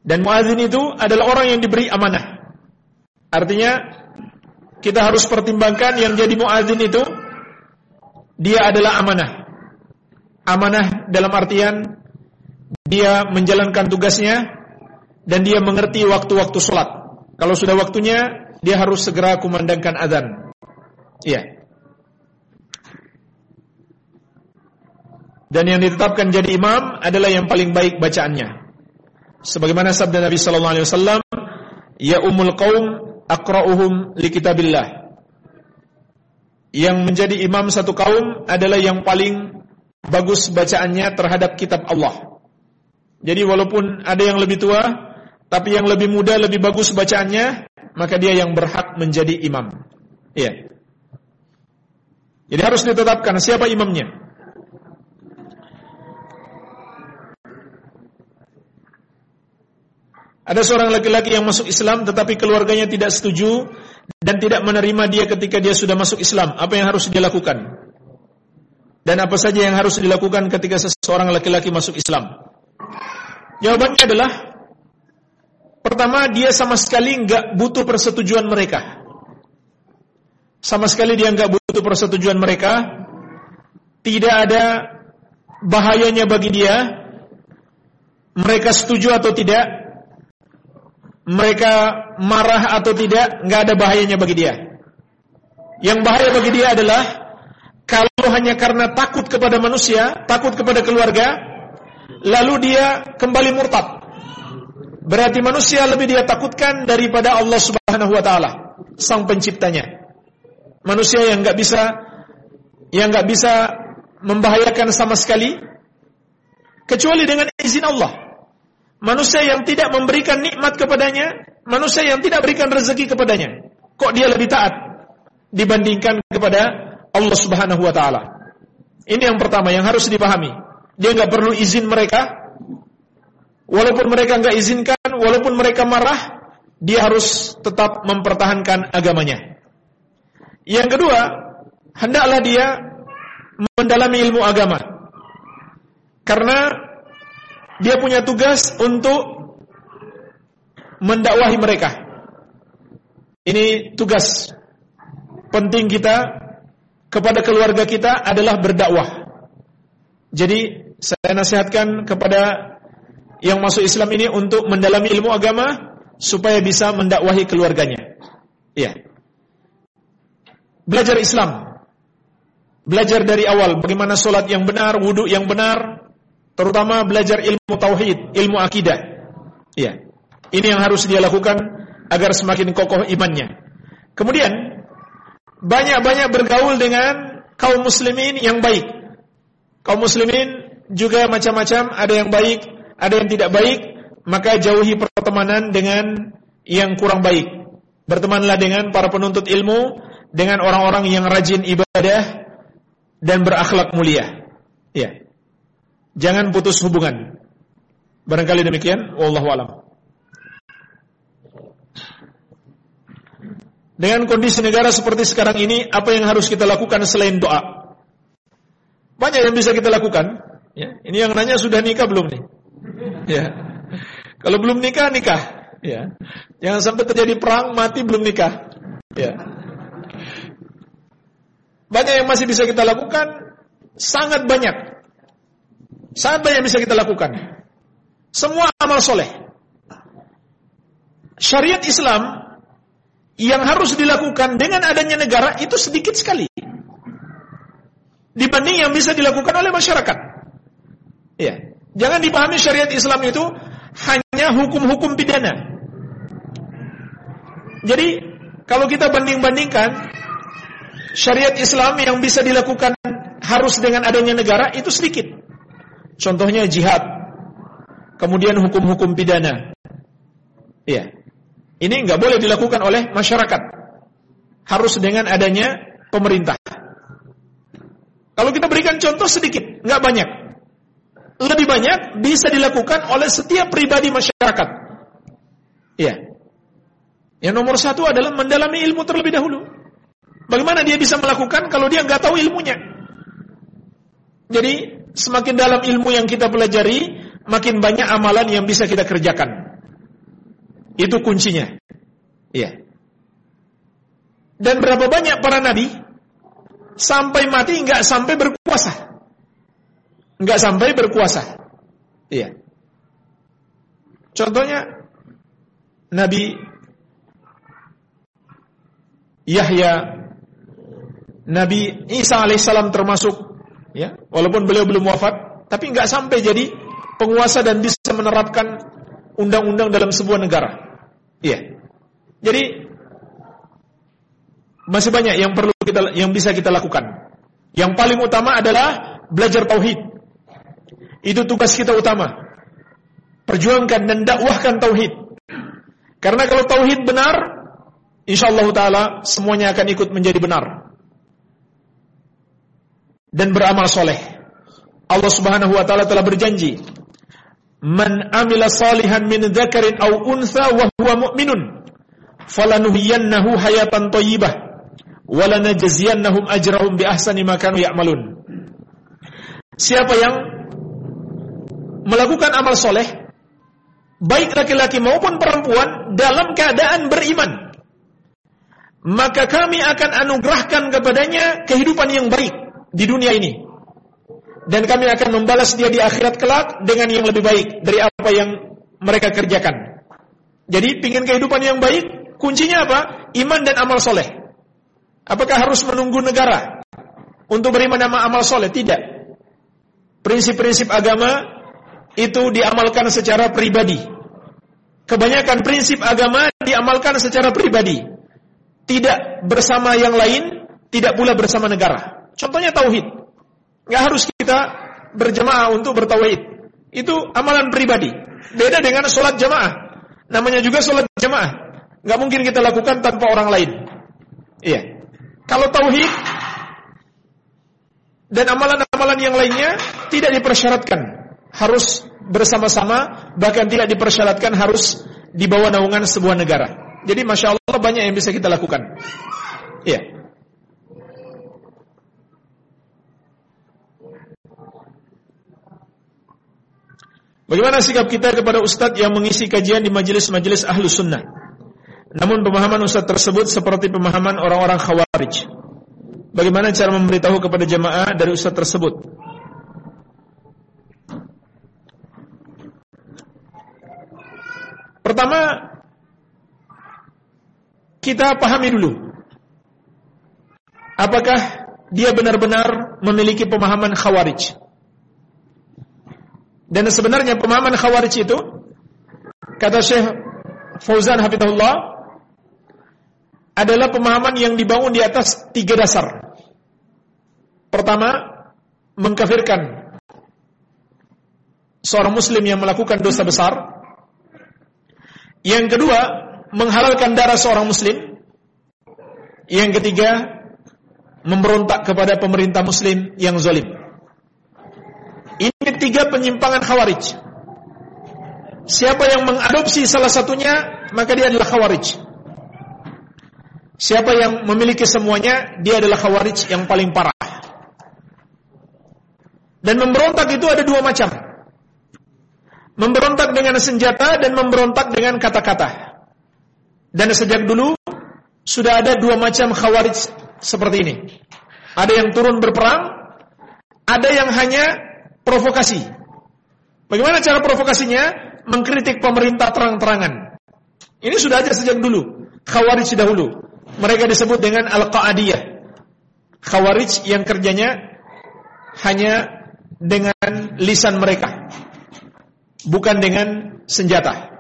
Dan muadzin itu adalah orang yang diberi amanah. Artinya kita harus pertimbangkan yang jadi muadzin itu dia adalah amanah. Amanah dalam artian dia menjalankan tugasnya dan dia mengerti waktu-waktu sholat. Kalau sudah waktunya, dia harus segera kumandangkan azan. Iya. Dan yang ditetapkan jadi imam adalah yang paling baik bacaannya. Sebagaimana sabda Nabi sallallahu alaihi wasallam, "Ya umul qaum aqra'uhum li kitabillah." Yang menjadi imam satu kaum adalah yang paling bagus bacaannya terhadap kitab Allah. Jadi walaupun ada yang lebih tua, tapi yang lebih muda, lebih bagus bacaannya, maka dia yang berhak menjadi imam. Iya. Jadi harus ditetapkan siapa imamnya. Ada seorang laki-laki yang masuk Islam tetapi keluarganya tidak setuju dan tidak menerima dia ketika dia sudah masuk Islam. Apa yang harus dia lakukan? Dan apa saja yang harus dilakukan ketika seseorang laki-laki masuk Islam? Jawabannya adalah pertama dia sama sekali nggak butuh persetujuan mereka. Sama sekali dia nggak butuh persetujuan mereka. Tidak ada bahayanya bagi dia. Mereka setuju atau tidak, mereka marah atau tidak, nggak ada bahayanya bagi dia. Yang bahaya bagi dia adalah kalau hanya karena takut kepada manusia, takut kepada keluarga, lalu dia kembali murtad. Berarti manusia lebih dia takutkan daripada Allah Subhanahu wa taala, sang penciptanya. Manusia yang nggak bisa yang nggak bisa membahayakan sama sekali kecuali dengan izin Allah. Manusia yang tidak memberikan nikmat kepadanya, manusia yang tidak berikan rezeki kepadanya. Kok dia lebih taat dibandingkan kepada Allah Subhanahu wa taala? Ini yang pertama yang harus dipahami. Dia nggak perlu izin mereka. Walaupun mereka nggak izinkan, walaupun mereka marah, dia harus tetap mempertahankan agamanya. Yang kedua, hendaklah dia mendalami ilmu agama. Karena dia punya tugas untuk mendakwahi mereka. Ini tugas penting kita kepada keluarga kita adalah berdakwah. Jadi saya nasihatkan kepada yang masuk Islam ini untuk mendalami ilmu agama supaya bisa mendakwahi keluarganya. Iya. Belajar Islam. Belajar dari awal bagaimana solat yang benar, wudhu yang benar, terutama belajar ilmu tauhid, ilmu akidah. Ya. Ini yang harus dia lakukan agar semakin kokoh imannya. Kemudian banyak-banyak bergaul dengan kaum muslimin yang baik. Kaum muslimin juga macam-macam, ada yang baik, ada yang tidak baik, maka jauhi pertemanan dengan yang kurang baik. Bertemanlah dengan para penuntut ilmu, dengan orang-orang yang rajin ibadah dan berakhlak mulia. Ya. Jangan putus hubungan. Barangkali demikian, wallahu alam. Dengan kondisi negara seperti sekarang ini, apa yang harus kita lakukan selain doa? Banyak yang bisa kita lakukan. Ya, ini yang nanya sudah nikah belum nih? Ya. Kalau belum nikah, nikah. Ya. Jangan sampai terjadi perang, mati belum nikah. Ya. Banyak yang masih bisa kita lakukan, sangat banyak. Banyak yang bisa kita lakukan. Semua amal soleh. Syariat Islam yang harus dilakukan dengan adanya negara itu sedikit sekali. Dibanding yang bisa dilakukan oleh masyarakat. Ya. Jangan dipahami syariat Islam itu hanya hukum-hukum pidana. Jadi, kalau kita banding-bandingkan syariat Islam yang bisa dilakukan harus dengan adanya negara itu sedikit. Contohnya jihad. Kemudian hukum-hukum pidana. Iya. Ini nggak boleh dilakukan oleh masyarakat. Harus dengan adanya pemerintah. Kalau kita berikan contoh sedikit, nggak banyak. Lebih banyak bisa dilakukan oleh setiap pribadi masyarakat. Iya. Yang nomor satu adalah mendalami ilmu terlebih dahulu. Bagaimana dia bisa melakukan kalau dia nggak tahu ilmunya? Jadi semakin dalam ilmu yang kita pelajari, makin banyak amalan yang bisa kita kerjakan. Itu kuncinya. Iya. Dan berapa banyak para nabi sampai mati nggak sampai berkuasa, nggak sampai berkuasa. Iya. Contohnya Nabi Yahya, Nabi Isa alaihissalam termasuk ya walaupun beliau belum wafat tapi nggak sampai jadi penguasa dan bisa menerapkan undang-undang dalam sebuah negara. Iya. Jadi masih banyak yang perlu kita yang bisa kita lakukan. Yang paling utama adalah belajar tauhid. Itu tugas kita utama. Perjuangkan dan dakwahkan tauhid. Karena kalau tauhid benar insyaallah taala semuanya akan ikut menjadi benar dan beramal soleh. Allah Subhanahu wa taala telah berjanji, "Man amila salihan min dzakarin aw untha wa huwa mu'minun, falanuhyiyannahu hayatan thayyibah wa lanajziyannahum ajrahum bi ahsani ma kanu ya'malun." Siapa yang melakukan amal soleh, baik laki-laki maupun perempuan dalam keadaan beriman, maka kami akan anugerahkan kepadanya kehidupan yang baik di dunia ini. Dan kami akan membalas dia di akhirat kelak dengan yang lebih baik dari apa yang mereka kerjakan. Jadi, pingin kehidupan yang baik, kuncinya apa? Iman dan amal soleh. Apakah harus menunggu negara untuk beriman sama amal soleh? Tidak. Prinsip-prinsip agama itu diamalkan secara pribadi. Kebanyakan prinsip agama diamalkan secara pribadi tidak bersama yang lain, tidak pula bersama negara. Contohnya tauhid. Nggak harus kita berjamaah untuk bertauhid. Itu amalan pribadi. Beda dengan sholat jamaah. Namanya juga sholat jamaah. Nggak mungkin kita lakukan tanpa orang lain. Iya. Kalau tauhid dan amalan-amalan yang lainnya tidak dipersyaratkan harus bersama-sama bahkan tidak dipersyaratkan harus di bawah naungan sebuah negara. Jadi masya Allah banyak yang bisa kita lakukan. Iya. Bagaimana sikap kita kepada ustadz yang mengisi kajian di majelis-majelis ahlu sunnah? Namun pemahaman ustadz tersebut seperti pemahaman orang-orang khawarij. Bagaimana cara memberitahu kepada jemaah dari ustadz tersebut? Pertama, kita pahami dulu. Apakah dia benar-benar memiliki pemahaman khawarij? Dan sebenarnya pemahaman khawarij itu, kata Syekh Fauzan Hafidhullah, adalah pemahaman yang dibangun di atas tiga dasar. Pertama, mengkafirkan seorang muslim yang melakukan dosa besar. Yang kedua, menghalalkan darah seorang muslim. Yang ketiga, memberontak kepada pemerintah muslim yang zalim. Ini tiga penyimpangan khawarij. Siapa yang mengadopsi salah satunya, maka dia adalah khawarij. Siapa yang memiliki semuanya, dia adalah khawarij yang paling parah. Dan memberontak itu ada dua macam. Memberontak dengan senjata dan memberontak dengan kata-kata. Dan sejak dulu sudah ada dua macam khawarij seperti ini. Ada yang turun berperang, ada yang hanya provokasi. Bagaimana cara provokasinya? Mengkritik pemerintah terang-terangan. Ini sudah ada sejak dulu. Khawarij dahulu. Mereka disebut dengan Al-Qa'adiyah. Khawarij yang kerjanya hanya dengan lisan mereka. Bukan dengan senjata.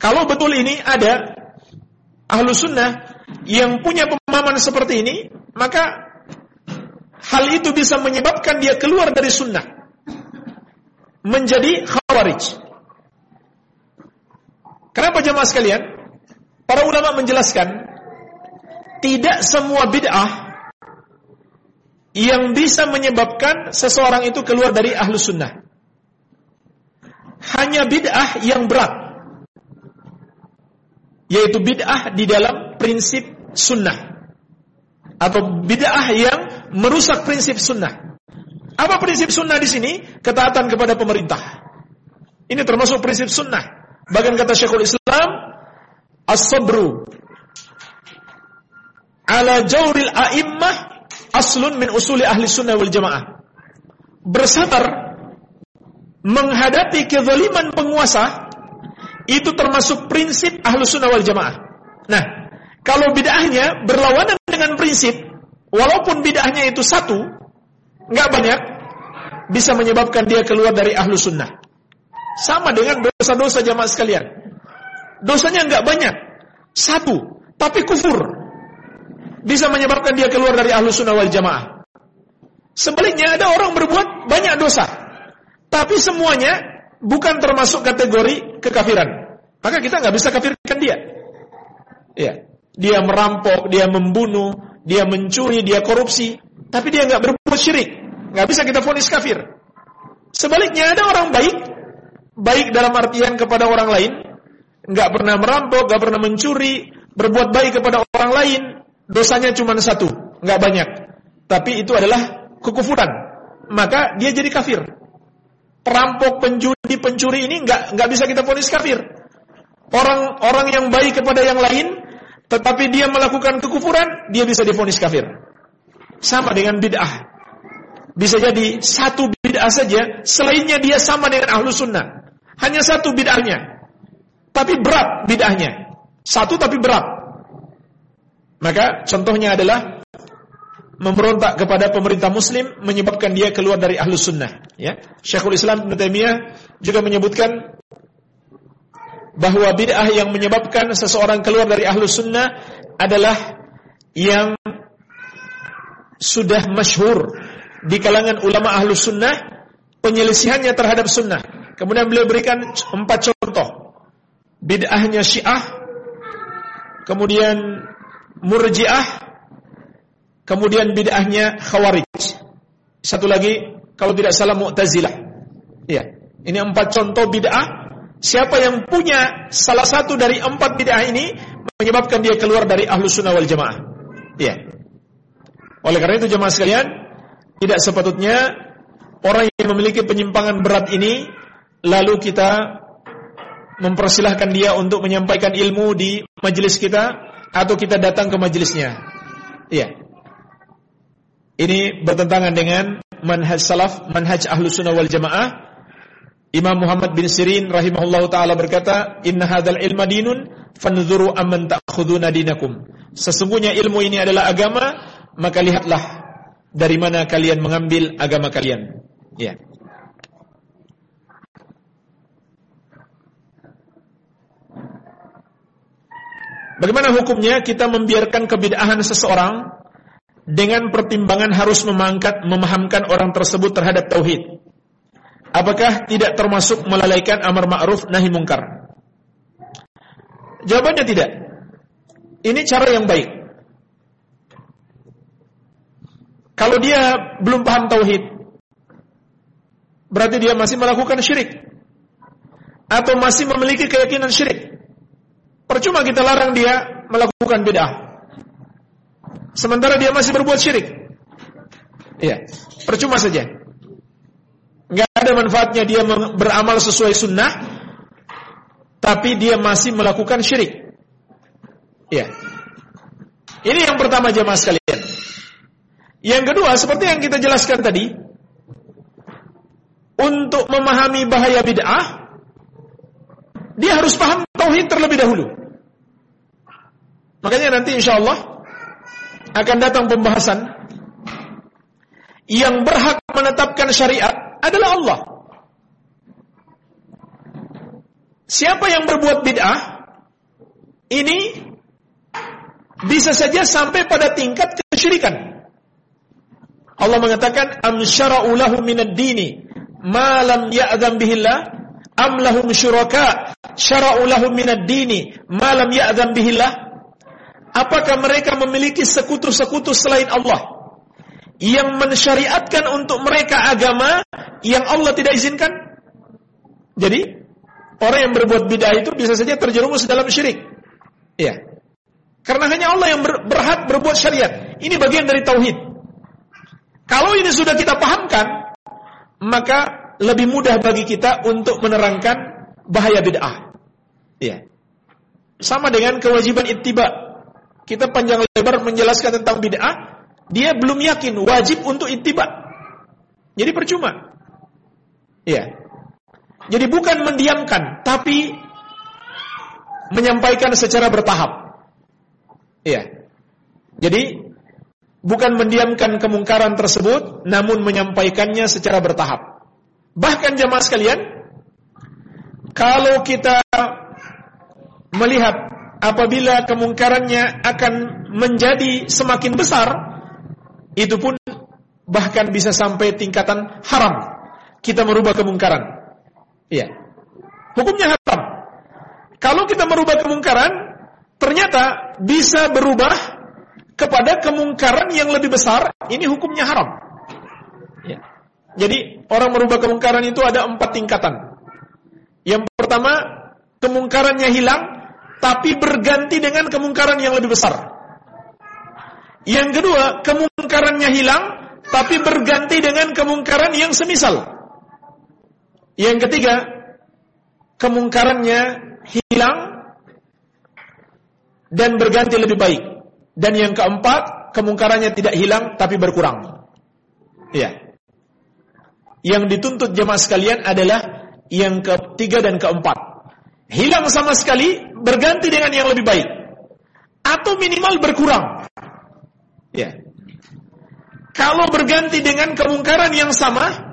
Kalau betul ini ada ahlu sunnah yang punya pemahaman seperti ini, maka hal itu bisa menyebabkan dia keluar dari sunnah. Menjadi khawarij. Kenapa jemaah sekalian? Para ulama menjelaskan, tidak semua bid'ah yang bisa menyebabkan seseorang itu keluar dari ahlu sunnah. Hanya bid'ah yang berat yaitu bid'ah di dalam prinsip sunnah atau bid'ah yang merusak prinsip sunnah. Apa prinsip sunnah di sini? Ketaatan kepada pemerintah. Ini termasuk prinsip sunnah. Bahkan kata Syekhul Islam, as-sabru ala jawril a'immah aslun min usuli ahli sunnah wal jamaah. Bersabar menghadapi kezaliman penguasa itu termasuk prinsip ahlu sunnah wal jamaah. Nah, kalau bid'ahnya berlawanan dengan prinsip, walaupun bid'ahnya itu satu, nggak banyak, bisa menyebabkan dia keluar dari ahlu sunnah. Sama dengan dosa-dosa jamaah sekalian. Dosanya nggak banyak, satu, tapi kufur. Bisa menyebabkan dia keluar dari ahlu sunnah wal jamaah. Sebaliknya ada orang berbuat banyak dosa, tapi semuanya bukan termasuk kategori kekafiran. Maka kita nggak bisa kafirkan dia. Ya. dia merampok, dia membunuh, dia mencuri, dia korupsi, tapi dia nggak berbuat syirik, nggak bisa kita vonis kafir. Sebaliknya ada orang baik, baik dalam artian kepada orang lain, nggak pernah merampok, nggak pernah mencuri, berbuat baik kepada orang lain, dosanya cuma satu, nggak banyak, tapi itu adalah kekufuran, maka dia jadi kafir. Perampok, penjudi, pencuri ini nggak nggak bisa kita vonis kafir. Orang orang yang baik kepada yang lain tetapi dia melakukan kekufuran, dia bisa difonis kafir. Sama dengan bid'ah. Bisa jadi satu bid'ah saja, selainnya dia sama dengan ahlu sunnah. Hanya satu bid'ahnya. Tapi berat bid'ahnya. Satu tapi berat. Maka contohnya adalah memberontak kepada pemerintah muslim menyebabkan dia keluar dari ahlu sunnah. Ya. Syekhul Islam Ibn Taimiyah juga menyebutkan bahwa bid'ah yang menyebabkan seseorang keluar dari ahlu sunnah adalah yang sudah masyhur di kalangan ulama ahlu sunnah penyelisihannya terhadap sunnah. Kemudian beliau berikan empat contoh. Bid'ahnya syiah, kemudian murjiah, kemudian bid'ahnya khawarij. Satu lagi, kalau tidak salah mu'tazilah. Iya, ini empat contoh bid'ah Siapa yang punya salah satu dari empat bid'ah ini menyebabkan dia keluar dari ahlu sunnah wal jamaah. Iya. Oleh karena itu jemaah sekalian, tidak sepatutnya orang yang memiliki penyimpangan berat ini lalu kita mempersilahkan dia untuk menyampaikan ilmu di majelis kita atau kita datang ke majelisnya. Iya. Ini bertentangan dengan manhaj salaf, manhaj ahlu sunnah wal jamaah Imam Muhammad bin Sirin rahimahullah taala berkata, "Inna hadzal ilma dinun fanzuru amman ta'khuduna dinakum." Sesungguhnya ilmu ini adalah agama, maka lihatlah dari mana kalian mengambil agama kalian. Ya. Bagaimana hukumnya kita membiarkan kebid'ahan seseorang dengan pertimbangan harus memangkat memahamkan orang tersebut terhadap tauhid? Apakah tidak termasuk melalaikan amar ma'ruf nahi mungkar? Jawabannya tidak. Ini cara yang baik. Kalau dia belum paham tauhid, berarti dia masih melakukan syirik atau masih memiliki keyakinan syirik. Percuma kita larang dia melakukan bid'ah. Sementara dia masih berbuat syirik. Iya, percuma saja nggak ada manfaatnya dia beramal sesuai sunnah, tapi dia masih melakukan syirik. Ya. Ini yang pertama jemaah sekalian. Yang kedua, seperti yang kita jelaskan tadi, untuk memahami bahaya bid'ah, dia harus paham tauhid terlebih dahulu. Makanya nanti insya Allah akan datang pembahasan yang berhak menetapkan syariat adalah Allah. Siapa yang berbuat bid'ah ini bisa saja sampai pada tingkat kesyirikan. Allah mengatakan am syara'u lahu minad dini ma lam ya'zam bihillah am lahum syuraka syara'u lahum minad dini ma lam ya'zam bihillah Apakah mereka memiliki sekutu-sekutu selain Allah? yang mensyariatkan untuk mereka agama yang Allah tidak izinkan. Jadi, orang yang berbuat bid'ah itu bisa saja terjerumus dalam syirik. Iya. Karena hanya Allah yang ber, berhak berbuat syariat. Ini bagian dari tauhid. Kalau ini sudah kita pahamkan, maka lebih mudah bagi kita untuk menerangkan bahaya bid'ah. Iya. Sama dengan kewajiban ittiba. Kita panjang lebar menjelaskan tentang bid'ah, dia belum yakin wajib untuk ittiba. Jadi percuma. Iya. Jadi bukan mendiamkan, tapi menyampaikan secara bertahap. Iya. Jadi bukan mendiamkan kemungkaran tersebut, namun menyampaikannya secara bertahap. Bahkan jamaah sekalian, kalau kita melihat apabila kemungkarannya akan menjadi semakin besar, itu pun bahkan bisa sampai tingkatan haram. Kita merubah kemungkaran. Iya. Hukumnya haram. Kalau kita merubah kemungkaran, ternyata bisa berubah kepada kemungkaran yang lebih besar, ini hukumnya haram. Ya. Jadi orang merubah kemungkaran itu ada empat tingkatan. Yang pertama, kemungkarannya hilang, tapi berganti dengan kemungkaran yang lebih besar. Yang kedua, kemungkarannya hilang, tapi berganti dengan kemungkaran yang semisal. Yang ketiga, kemungkarannya hilang dan berganti lebih baik. Dan yang keempat, kemungkarannya tidak hilang tapi berkurang. Iya. Yang dituntut jemaah sekalian adalah yang ketiga dan keempat. Hilang sama sekali, berganti dengan yang lebih baik. Atau minimal berkurang. Ya. Kalau berganti dengan kemungkaran yang sama,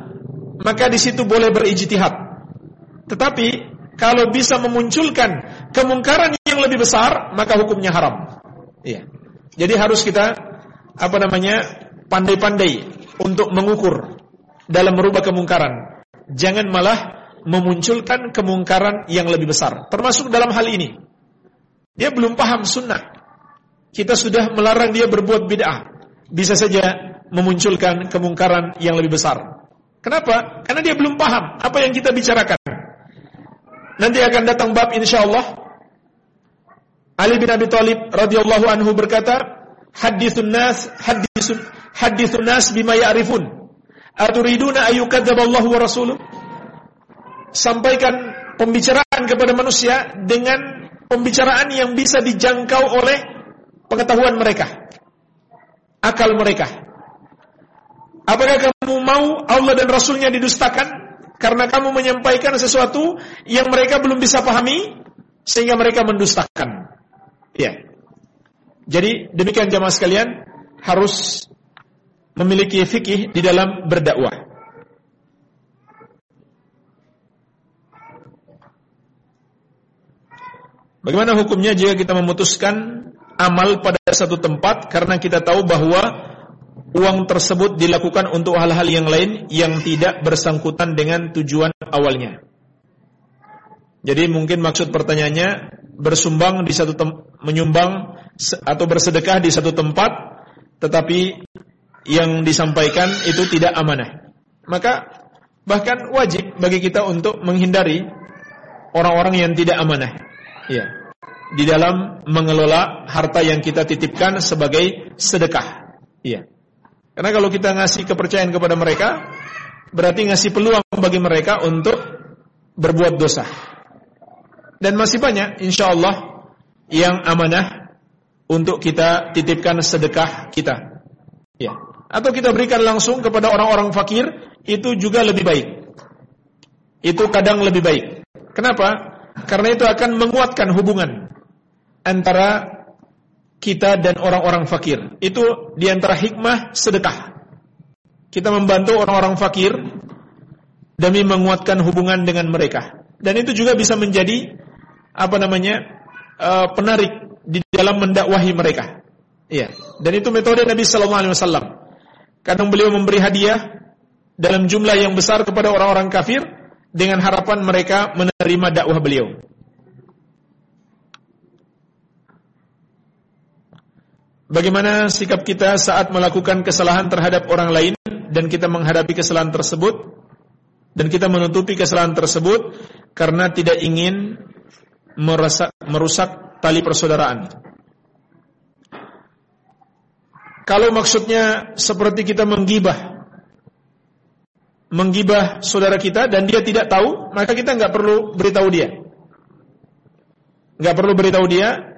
maka di situ boleh berijtihad. Tetapi kalau bisa memunculkan kemungkaran yang lebih besar, maka hukumnya haram. Iya. Jadi harus kita apa namanya? pandai-pandai untuk mengukur dalam merubah kemungkaran. Jangan malah memunculkan kemungkaran yang lebih besar. Termasuk dalam hal ini. Dia belum paham sunnah. Kita sudah melarang dia berbuat bid'ah. Bisa saja memunculkan kemungkaran yang lebih besar. Kenapa? Karena dia belum paham apa yang kita bicarakan. Nanti akan datang bab insyaallah. Ali bin Abi Thalib radhiyallahu anhu berkata, "Hadithun nas, hadithun hadithun nas bima ya'rifun." Aturiduna ayyukadzaballahu wa rasuluh? Sampaikan pembicaraan kepada manusia dengan pembicaraan yang bisa dijangkau oleh pengetahuan mereka. Akal mereka. Apakah kamu mau Allah dan Rasulnya didustakan? Karena kamu menyampaikan sesuatu yang mereka belum bisa pahami sehingga mereka mendustakan. Ya. Jadi demikian jamaah sekalian harus memiliki fikih di dalam berdakwah. Bagaimana hukumnya jika kita memutuskan amal pada satu tempat karena kita tahu bahwa uang tersebut dilakukan untuk hal-hal yang lain yang tidak bersangkutan dengan tujuan awalnya. Jadi mungkin maksud pertanyaannya bersumbang di satu menyumbang atau bersedekah di satu tempat tetapi yang disampaikan itu tidak amanah. Maka bahkan wajib bagi kita untuk menghindari orang-orang yang tidak amanah. Ya. Di dalam mengelola harta yang kita titipkan sebagai sedekah. Iya. Karena kalau kita ngasih kepercayaan kepada mereka, berarti ngasih peluang bagi mereka untuk berbuat dosa. Dan masih banyak insya Allah yang amanah untuk kita titipkan sedekah kita. Ya atau kita berikan langsung kepada orang-orang fakir itu juga lebih baik. Itu kadang lebih baik. Kenapa? Karena itu akan menguatkan hubungan antara kita dan orang-orang fakir. Itu di antara hikmah sedekah. Kita membantu orang-orang fakir demi menguatkan hubungan dengan mereka. Dan itu juga bisa menjadi apa namanya uh, penarik di dalam mendakwahi mereka. Iya. Dan itu metode Nabi Sallallahu Alaihi Wasallam. Kadang beliau memberi hadiah dalam jumlah yang besar kepada orang-orang kafir dengan harapan mereka menerima dakwah beliau. Bagaimana sikap kita saat melakukan kesalahan terhadap orang lain dan kita menghadapi kesalahan tersebut dan kita menutupi kesalahan tersebut karena tidak ingin merusak, merusak tali persaudaraan. Kalau maksudnya seperti kita menggibah menggibah saudara kita dan dia tidak tahu, maka kita nggak perlu beritahu dia. Nggak perlu beritahu dia.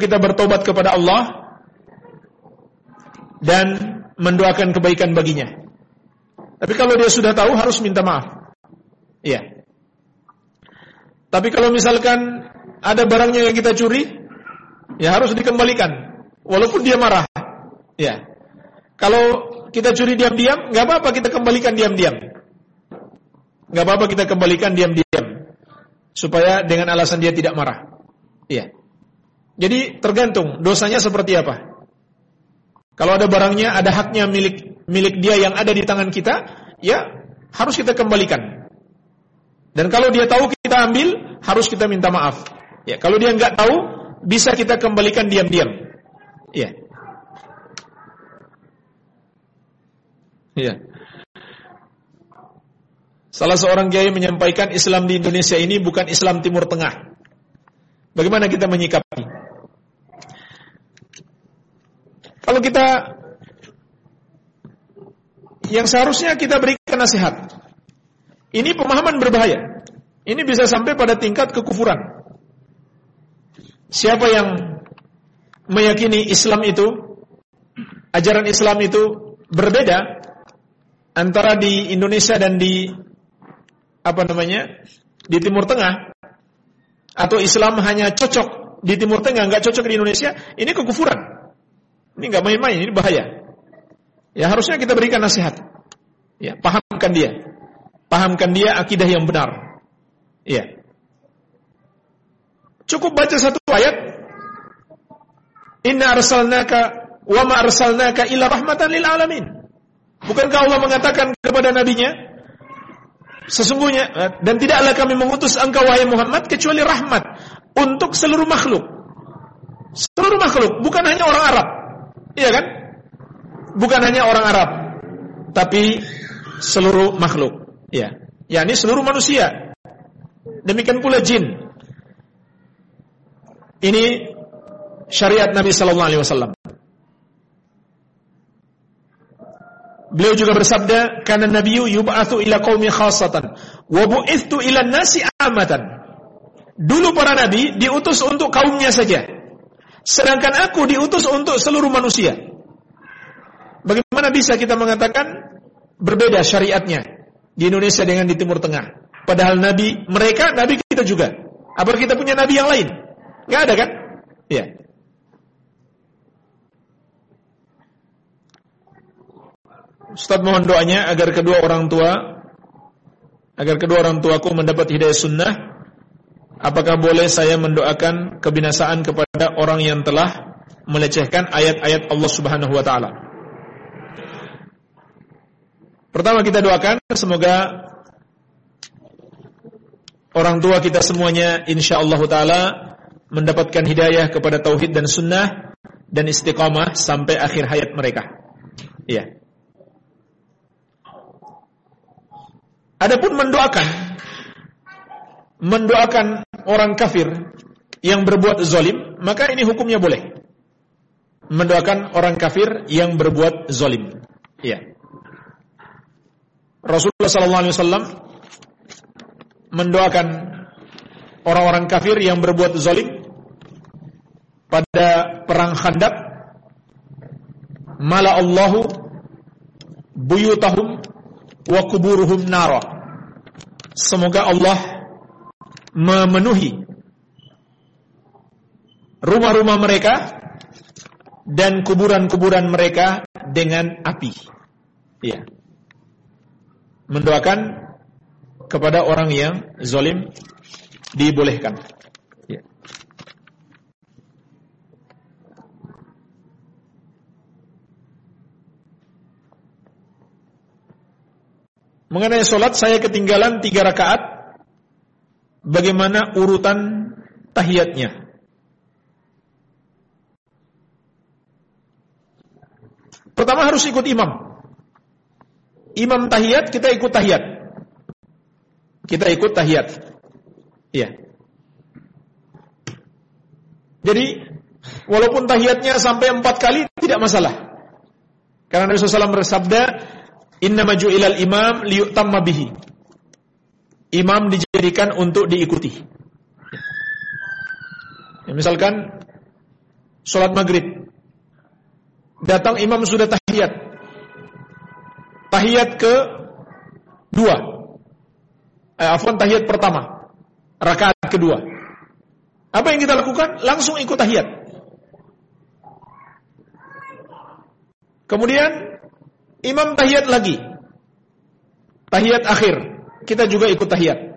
Kita bertobat kepada Allah dan mendoakan kebaikan baginya. Tapi kalau dia sudah tahu harus minta maaf. Iya. Tapi kalau misalkan ada barangnya yang kita curi, ya harus dikembalikan walaupun dia marah. Ya. Kalau kita curi diam-diam, nggak apa-apa kita kembalikan diam-diam. Nggak apa-apa kita kembalikan diam-diam. Supaya dengan alasan dia tidak marah. Iya. Jadi tergantung dosanya seperti apa. Kalau ada barangnya, ada haknya milik milik dia yang ada di tangan kita, ya harus kita kembalikan. Dan kalau dia tahu kita ambil, harus kita minta maaf. Ya, kalau dia nggak tahu, bisa kita kembalikan diam-diam. Iya. Iya. Salah seorang kiai menyampaikan Islam di Indonesia ini bukan Islam Timur Tengah. Bagaimana kita menyikapi? Kalau kita yang seharusnya kita berikan nasihat. Ini pemahaman berbahaya. Ini bisa sampai pada tingkat kekufuran. Siapa yang meyakini Islam itu, ajaran Islam itu berbeda antara di Indonesia dan di apa namanya di Timur Tengah, atau Islam hanya cocok di Timur Tengah, nggak cocok di Indonesia, ini kekufuran. Ini nggak main-main, ini bahaya. Ya harusnya kita berikan nasihat. Ya, pahamkan dia. Pahamkan dia akidah yang benar. Ya. Cukup baca satu ayat. Inna arsalnaka wa ma arsalnaka illa rahmatan lil alamin. Bukankah Allah mengatakan kepada nabinya, sesungguhnya dan tidaklah kami mengutus engkau wahai Muhammad kecuali rahmat untuk seluruh makhluk. Seluruh makhluk, bukan hanya orang Arab. Iya kan? Bukan hanya orang Arab, tapi seluruh makhluk. Ya, yakni seluruh manusia. Demikian pula jin. Ini syariat Nabi sallallahu alaihi wasallam. Beliau juga bersabda, "Kana nabiyyu yub'atsu ila qaumi khassatan wa bu'ithtu ila nasi amatan." Dulu para nabi diutus untuk kaumnya saja. Sedangkan aku diutus untuk seluruh manusia. Bagaimana bisa kita mengatakan berbeda syariatnya di Indonesia dengan di Timur Tengah? Padahal nabi mereka, nabi kita juga. Apa kita punya nabi yang lain? Gak ada kan? Iya. Ustaz mohon doanya agar kedua orang tua agar kedua orang tuaku mendapat hidayah sunnah. Apakah boleh saya mendoakan kebinasaan kepada orang yang telah melecehkan ayat-ayat Allah Subhanahu wa taala? Pertama kita doakan semoga orang tua kita semuanya insyaallah taala mendapatkan hidayah kepada tauhid dan sunnah dan istiqamah sampai akhir hayat mereka. Iya. Adapun mendoakan mendoakan orang kafir yang berbuat zalim, maka ini hukumnya boleh. Mendoakan orang kafir yang berbuat zalim. Iya. Rasulullah sallallahu alaihi wasallam mendoakan orang-orang kafir yang berbuat zalim pada perang Khandaq mala Allahu buyutahum wa kuburuhum nara semoga Allah memenuhi rumah-rumah mereka dan kuburan-kuburan mereka dengan api. Ya mendoakan kepada orang yang zalim dibolehkan. Mengenai sholat saya ketinggalan tiga rakaat. Bagaimana urutan tahiyatnya? Pertama harus ikut imam. Imam tahiyat, kita ikut tahiyat. Kita ikut tahiyat. Iya. Jadi, walaupun tahiyatnya sampai empat kali, tidak masalah. Karena Nabi SAW bersabda, Inna maju ilal imam liyutamma bihi. Imam dijadikan untuk diikuti. Ya, misalkan sholat maghrib, datang imam sudah tahiyat, tahiyat ke dua, eh, afwan tahiyat pertama, rakaat kedua. Apa yang kita lakukan? Langsung ikut tahiyat. Kemudian Imam tahiyat lagi. Tahiyat akhir. Kita juga ikut tahiyat.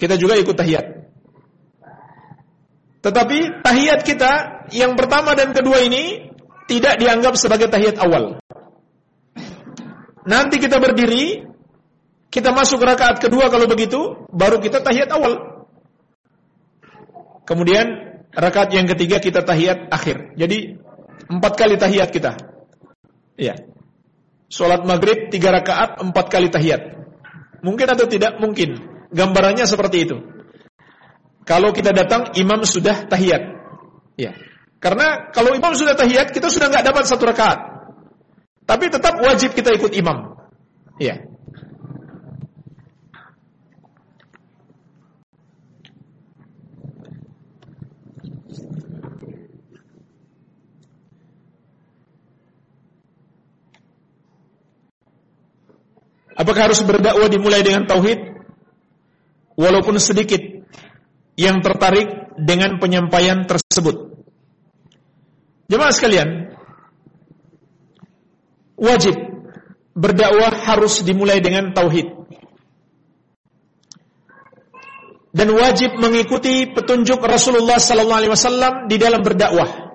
Kita juga ikut tahiyat. Tetapi tahiyat kita yang pertama dan kedua ini tidak dianggap sebagai tahiyat awal. Nanti kita berdiri, kita masuk rakaat kedua kalau begitu, baru kita tahiyat awal. Kemudian Rakaat yang ketiga kita tahiyat akhir. Jadi empat kali tahiyat kita. Iya. Sholat maghrib tiga rakaat empat kali tahiyat. Mungkin atau tidak? Mungkin. Gambarannya seperti itu. Kalau kita datang imam sudah tahiyat. Ya. Karena kalau imam sudah tahiyat kita sudah nggak dapat satu rakaat. Tapi tetap wajib kita ikut imam. Ya. Apakah harus berdakwah dimulai dengan tauhid? Walaupun sedikit yang tertarik dengan penyampaian tersebut. Jemaah sekalian, wajib berdakwah harus dimulai dengan tauhid. Dan wajib mengikuti petunjuk Rasulullah sallallahu alaihi wasallam di dalam berdakwah.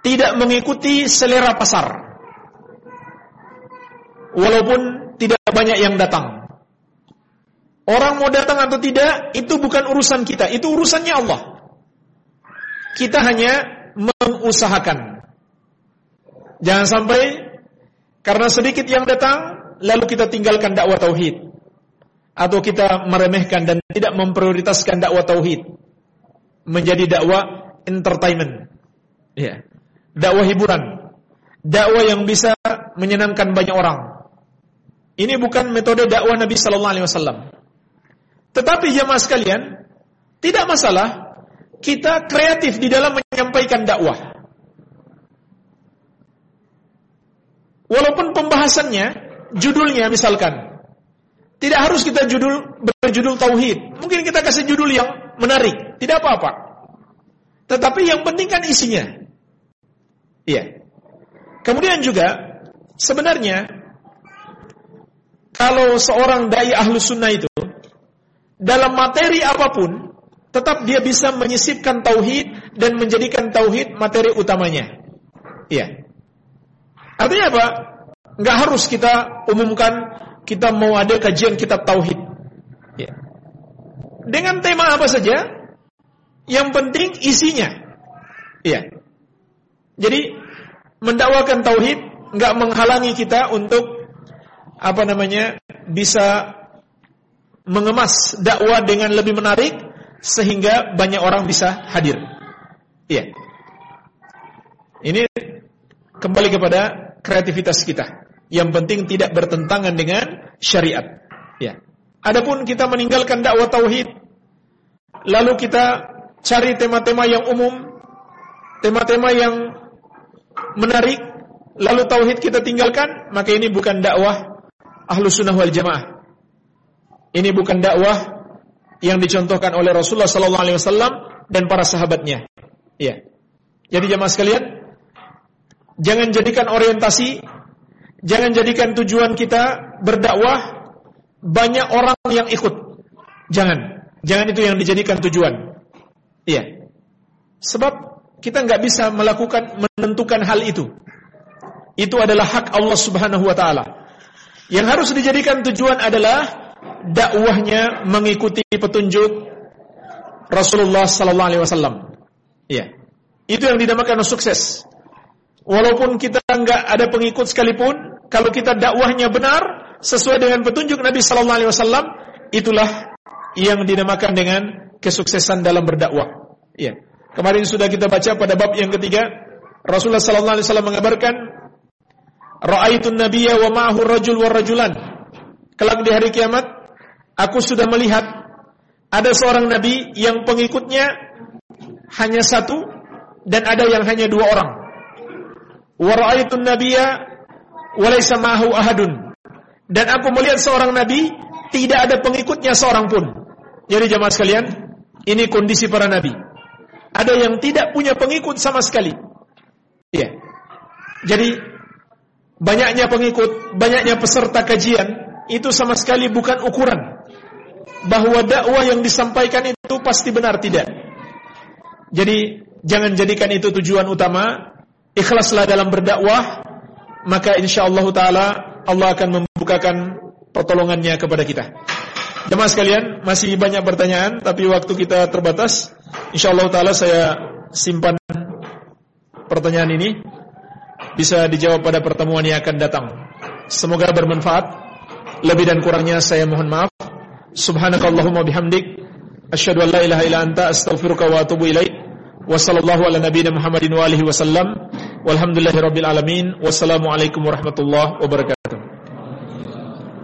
Tidak mengikuti selera pasar walaupun banyak yang datang. Orang mau datang atau tidak, itu bukan urusan kita, itu urusannya Allah. Kita hanya mengusahakan. Jangan sampai karena sedikit yang datang, lalu kita tinggalkan dakwah tauhid. Atau kita meremehkan dan tidak memprioritaskan dakwah tauhid. Menjadi dakwah entertainment. Ya. Dakwah hiburan. Dakwah yang bisa menyenangkan banyak orang. Ini bukan metode dakwah Nabi Sallallahu Alaihi Wasallam. Tetapi jemaah sekalian, tidak masalah kita kreatif di dalam menyampaikan dakwah. Walaupun pembahasannya, judulnya misalkan, tidak harus kita judul berjudul tauhid. Mungkin kita kasih judul yang menarik, tidak apa-apa. Tetapi yang penting kan isinya. Iya. Kemudian juga sebenarnya kalau seorang dai ahlu sunnah itu dalam materi apa pun tetap dia bisa menyisipkan tauhid dan menjadikan tauhid materi utamanya. Iya. Artinya apa? Enggak harus kita umumkan kita mau ada kajian kitab tauhid. Ya. Dengan tema apa saja, yang penting isinya. Iya. Jadi mendakwakan tauhid enggak menghalangi kita untuk apa namanya bisa mengemas dakwah dengan lebih menarik sehingga banyak orang bisa hadir. Iya. Ini kembali kepada kreativitas kita. Yang penting tidak bertentangan dengan syariat. Ya. Adapun kita meninggalkan dakwah tauhid, lalu kita cari tema-tema yang umum, tema-tema yang menarik, lalu tauhid kita tinggalkan, maka ini bukan dakwah ahlu sunnah wal jamaah. Ini bukan dakwah yang dicontohkan oleh Rasulullah Sallallahu Alaihi Wasallam dan para sahabatnya. Iya. Jadi jamaah sekalian, jangan jadikan orientasi, jangan jadikan tujuan kita berdakwah banyak orang yang ikut. Jangan, jangan itu yang dijadikan tujuan. Iya. Sebab kita nggak bisa melakukan menentukan hal itu. Itu adalah hak Allah Subhanahu wa taala. Yang harus dijadikan tujuan adalah dakwahnya mengikuti petunjuk Rasulullah sallallahu alaihi wasallam. Iya. Itu yang dinamakan sukses. Walaupun kita enggak ada pengikut sekalipun, kalau kita dakwahnya benar sesuai dengan petunjuk Nabi sallallahu alaihi wasallam, itulah yang dinamakan dengan kesuksesan dalam berdakwah. Iya. Kemarin sudah kita baca pada bab yang ketiga, Rasulullah sallallahu alaihi wasallam mengabarkan Ra'aitun nabiyya wa ma'ahu rajul wa rajulan. Kelak di hari kiamat, aku sudah melihat ada seorang nabi yang pengikutnya hanya satu dan ada yang hanya dua orang. Wa ra'aitun nabiyya wa laysa ma'ahu ahadun. Dan aku melihat seorang nabi tidak ada pengikutnya seorang pun. Jadi jemaah sekalian, ini kondisi para nabi. Ada yang tidak punya pengikut sama sekali. Iya. Jadi banyaknya pengikut, banyaknya peserta kajian, itu sama sekali bukan ukuran bahwa dakwah yang disampaikan itu pasti benar tidak. Jadi jangan jadikan itu tujuan utama, ikhlaslah dalam berdakwah, maka insyaallah taala Allah akan membukakan pertolongannya kepada kita. Jemaah sekalian, masih banyak pertanyaan tapi waktu kita terbatas. Insyaallah taala saya simpan pertanyaan ini bisa dijawab pada pertemuan yang akan datang. Semoga bermanfaat. Lebih dan kurangnya saya mohon maaf. Subhanakallahumma bihamdik asyhadu an la ilaha illa anta astaghfiruka wa atubu ilaik. Wa sallallahu ala nabiyyina Muhammadin wa alihi wasallam. Walhamdulillahirabbil alamin. Wassalamualaikum warahmatullahi wabarakatuh.